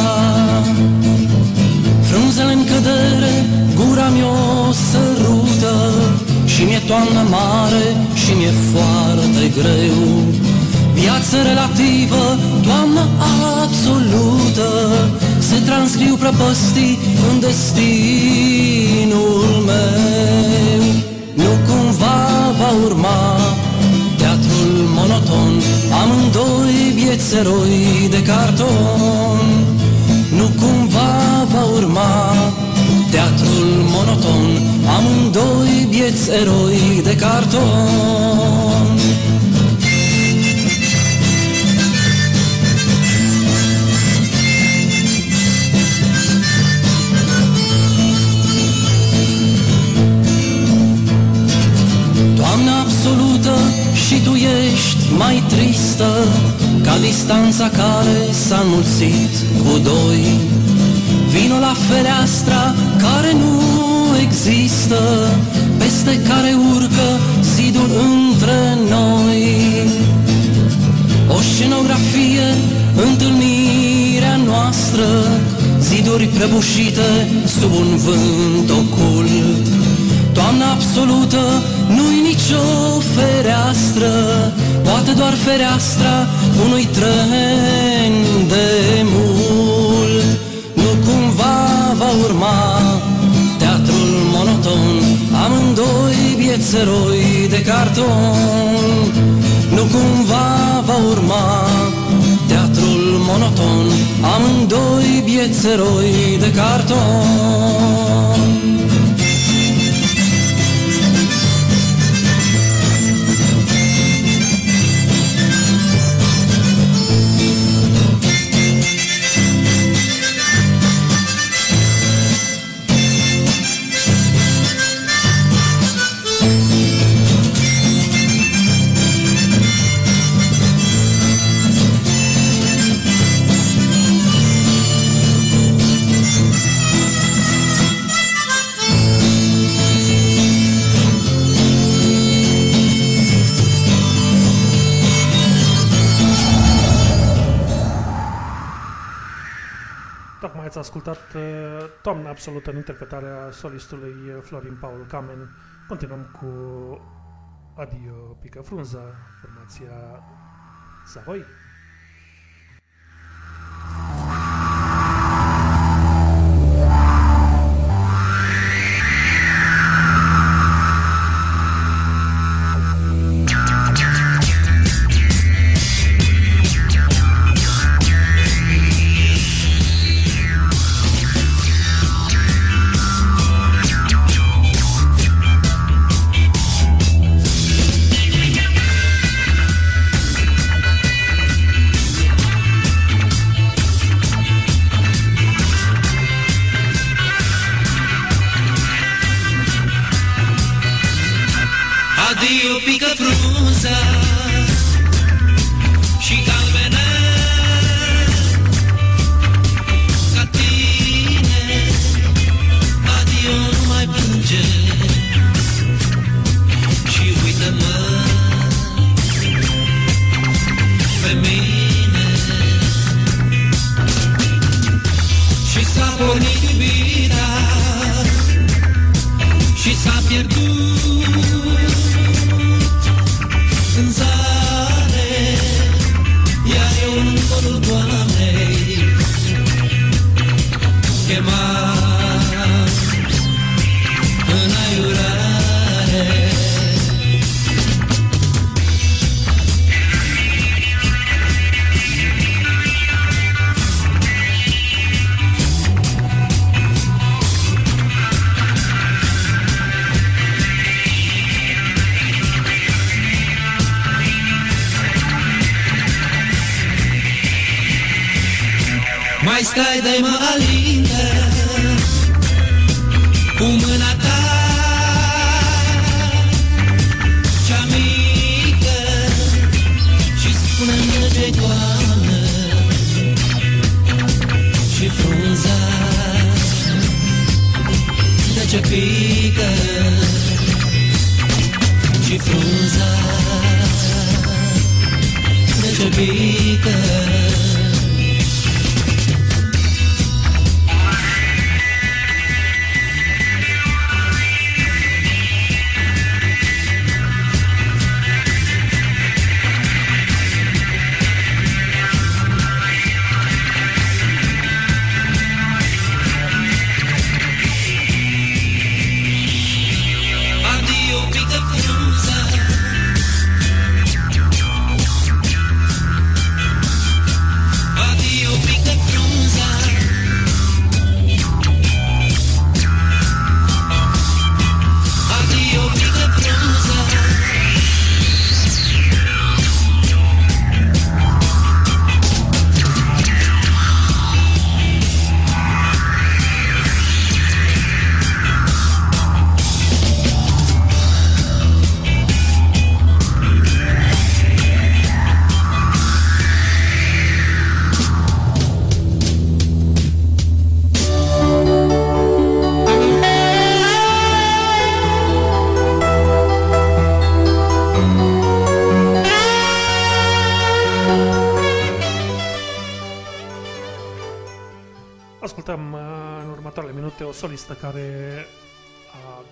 Frunzele în cădere, gura mi-o sărută. Și mi-e toamna mare și mi-e foarte greu Viață relativă, toamnă absolută. Se transcriu prăpăstii în destinul meu. Nu cumva va urma teatrul monoton Amândoi biețeroi de carton. Nu cumva va urma teatrul monoton Amândoi bieți eroi de carton mai tristă Ca distanța care s-a înmulțit cu doi. Vino la fereastra care nu există Peste care urcă zidul între noi. O scenografie, întâlnirea noastră Ziduri prăbușite sub un vânt ocult Toamna absolută nu-i nicio fereastră Poate doar fereastra unui tren de mult. Nu cumva va urma teatrul monoton Amândoi biețeroi de carton. Nu cumva va urma teatrul monoton Amândoi biețeroi de carton ascultat uh, Toamna Absolută în interpretarea solistului uh, Florin Paul Camen. Continuăm cu Adio Pică Frunza, formația Savoy.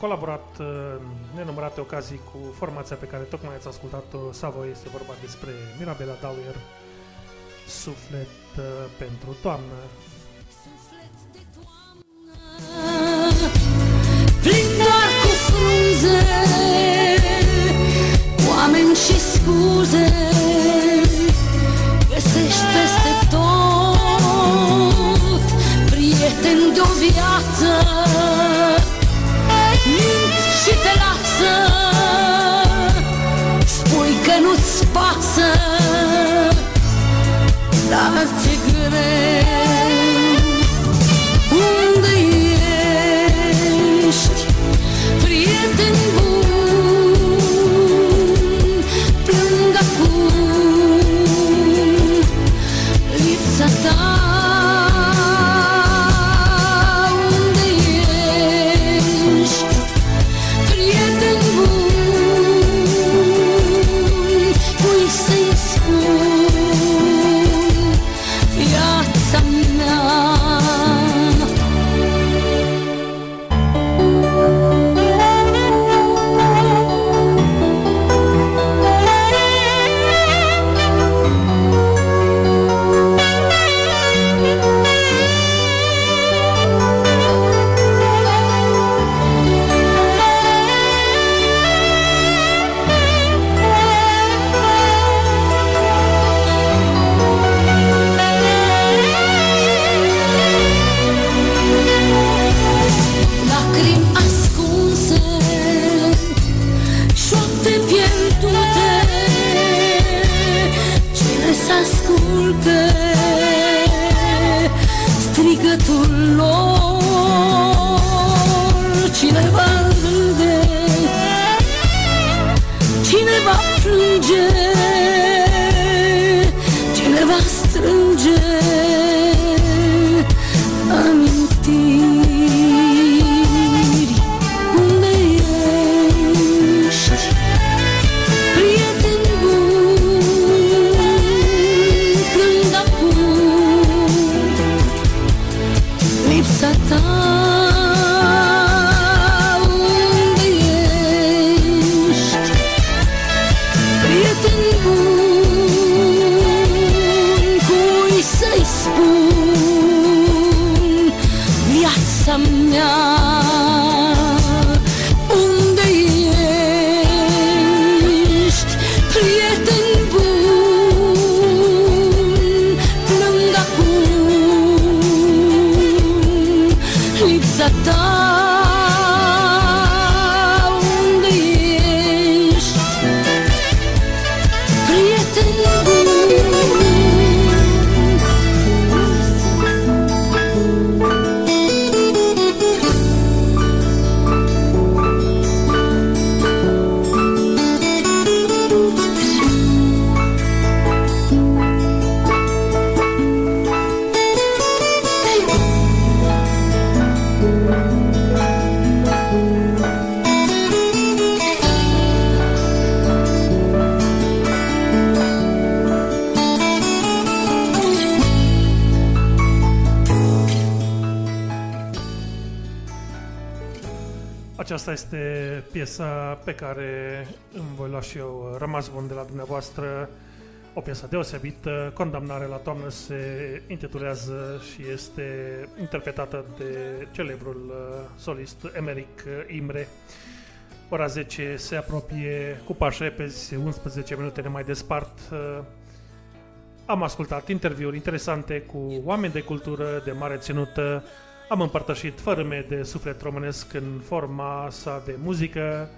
colaborat uh, în nenumărate ocazii cu formația pe care tocmai ați ascultat-o, Savo, este vorba despre Mirabela Dauer, Suflet uh, pentru toamnă. Suflet de toamnă, plin doar cu frunze, oameni și scuze, găsești peste tot prieteni de o viață. stars tickling Aceasta este piesa pe care îmi voi lua și eu rămas bun de la dumneavoastră. O piesă deosebită, Condamnare la toamnă se intitulează și este interpretată de celebrul uh, solist Emeric Imre. Ora 10 se apropie cu pași repezi, 11 minute ne mai despart. Uh, Am ascultat interviuri interesante cu oameni de cultură de mare ținută, am împărtășit fărâme de suflet românesc în forma sa de muzică,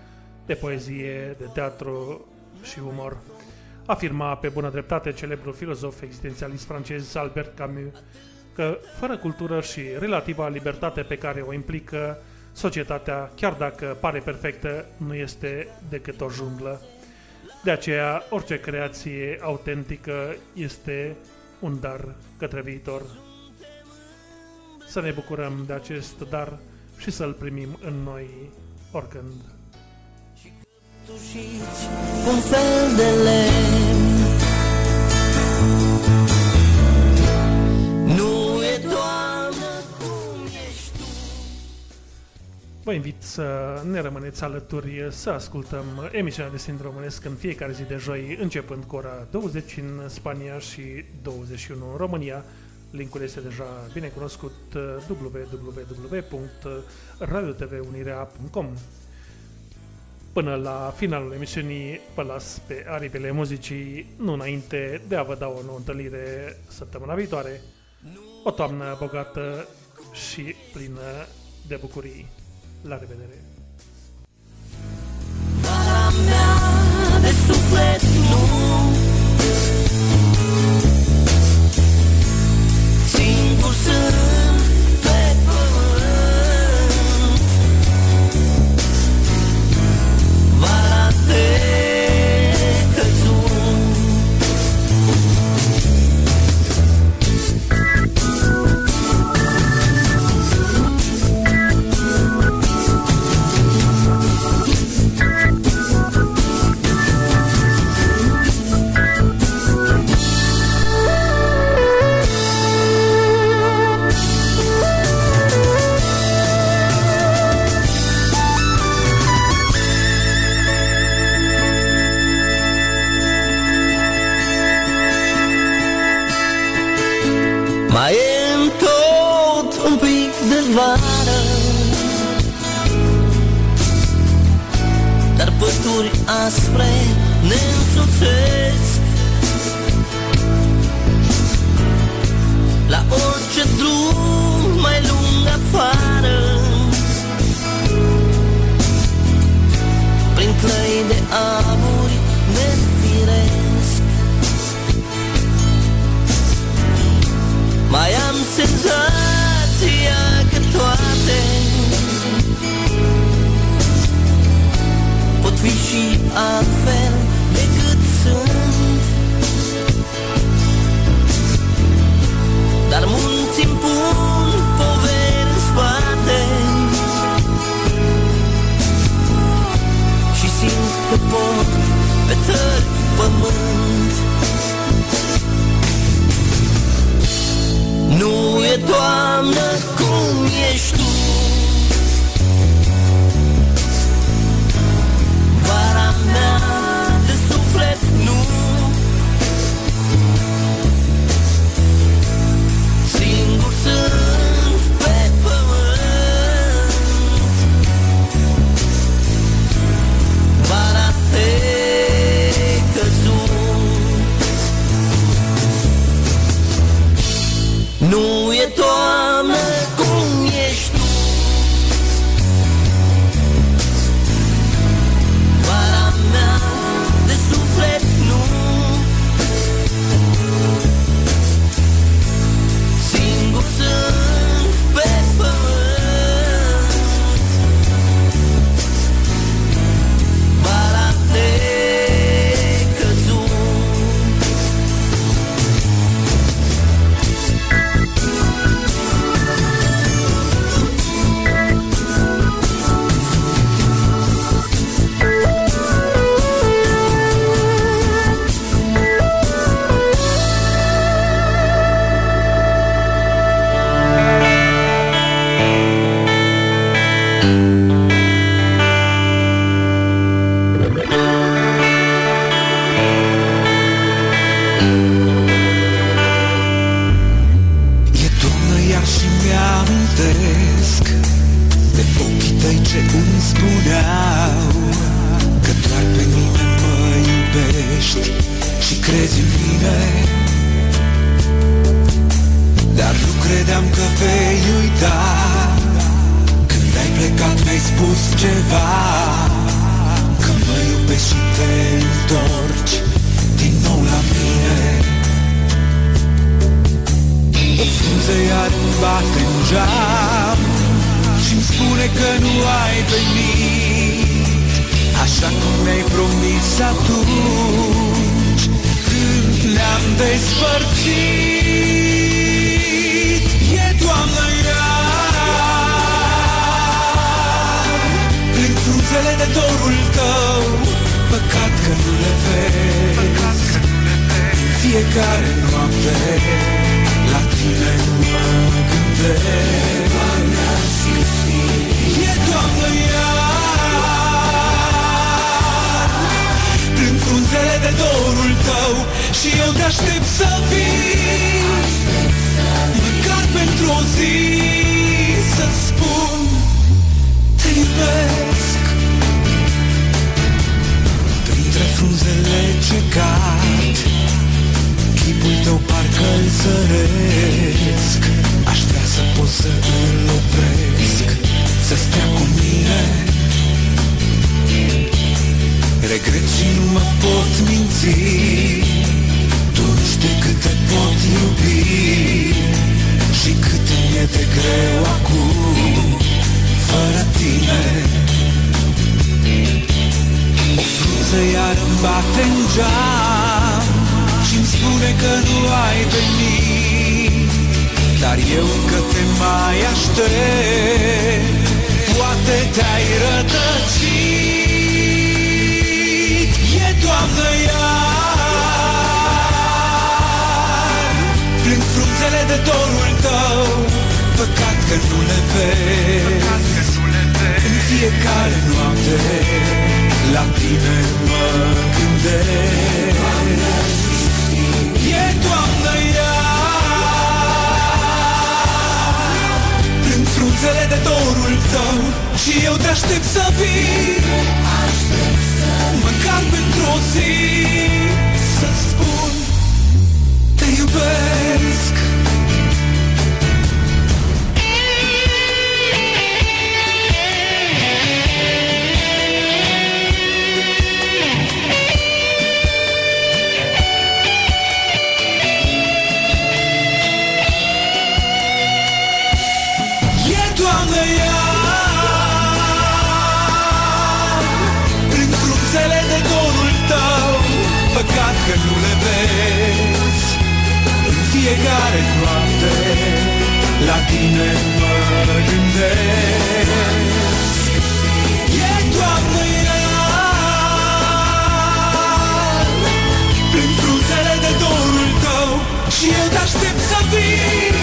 de poezie, de teatru și umor. Afirma pe bună dreptate celebrul filozof existențialist francez Albert Camus că fără cultură și relativa libertate pe care o implică societatea, chiar dacă pare perfectă, nu este decât o junglă. De aceea, orice creație autentică este un dar către viitor să ne bucurăm de acest dar și să-l primim în noi oricând. un fel de lemn Nu e toamnă cum ești Vă invit să ne rămâneți alături, să ascultăm emisiunea de Sind Românesc în fiecare zi de joi, începând cu ora 20 în Spania și 21 în România. Linkul este deja bine cunoscut www.radiotvunirea.com Până la finalul emisiunii vă las pe aripile muzicii, nu înainte de a vă da o nouă întâlnire săptămâna viitoare. O toamnă bogată și plină de bucurii. La revedere! Vara mea de suflet Waar aan de aspre ne însuțesc La orice drum mai lung afară Prin clăi de aburi ne firesc Mai am senzația că toate Pot fi și mai aștept. Poate te-ai rătăcit. E toamnă iar. Plâng frunzele de dorul tău. Păcat că nu le vezi. În fiecare noapte La tine mă gândesc. Și eu te aștept să vii Măcar pentru o zi Să-ți spun Te iubesc. fiecare noapte La tine mă gândesc. E doar mâine Prin frunzele de dorul tău Și eu te aștept să vii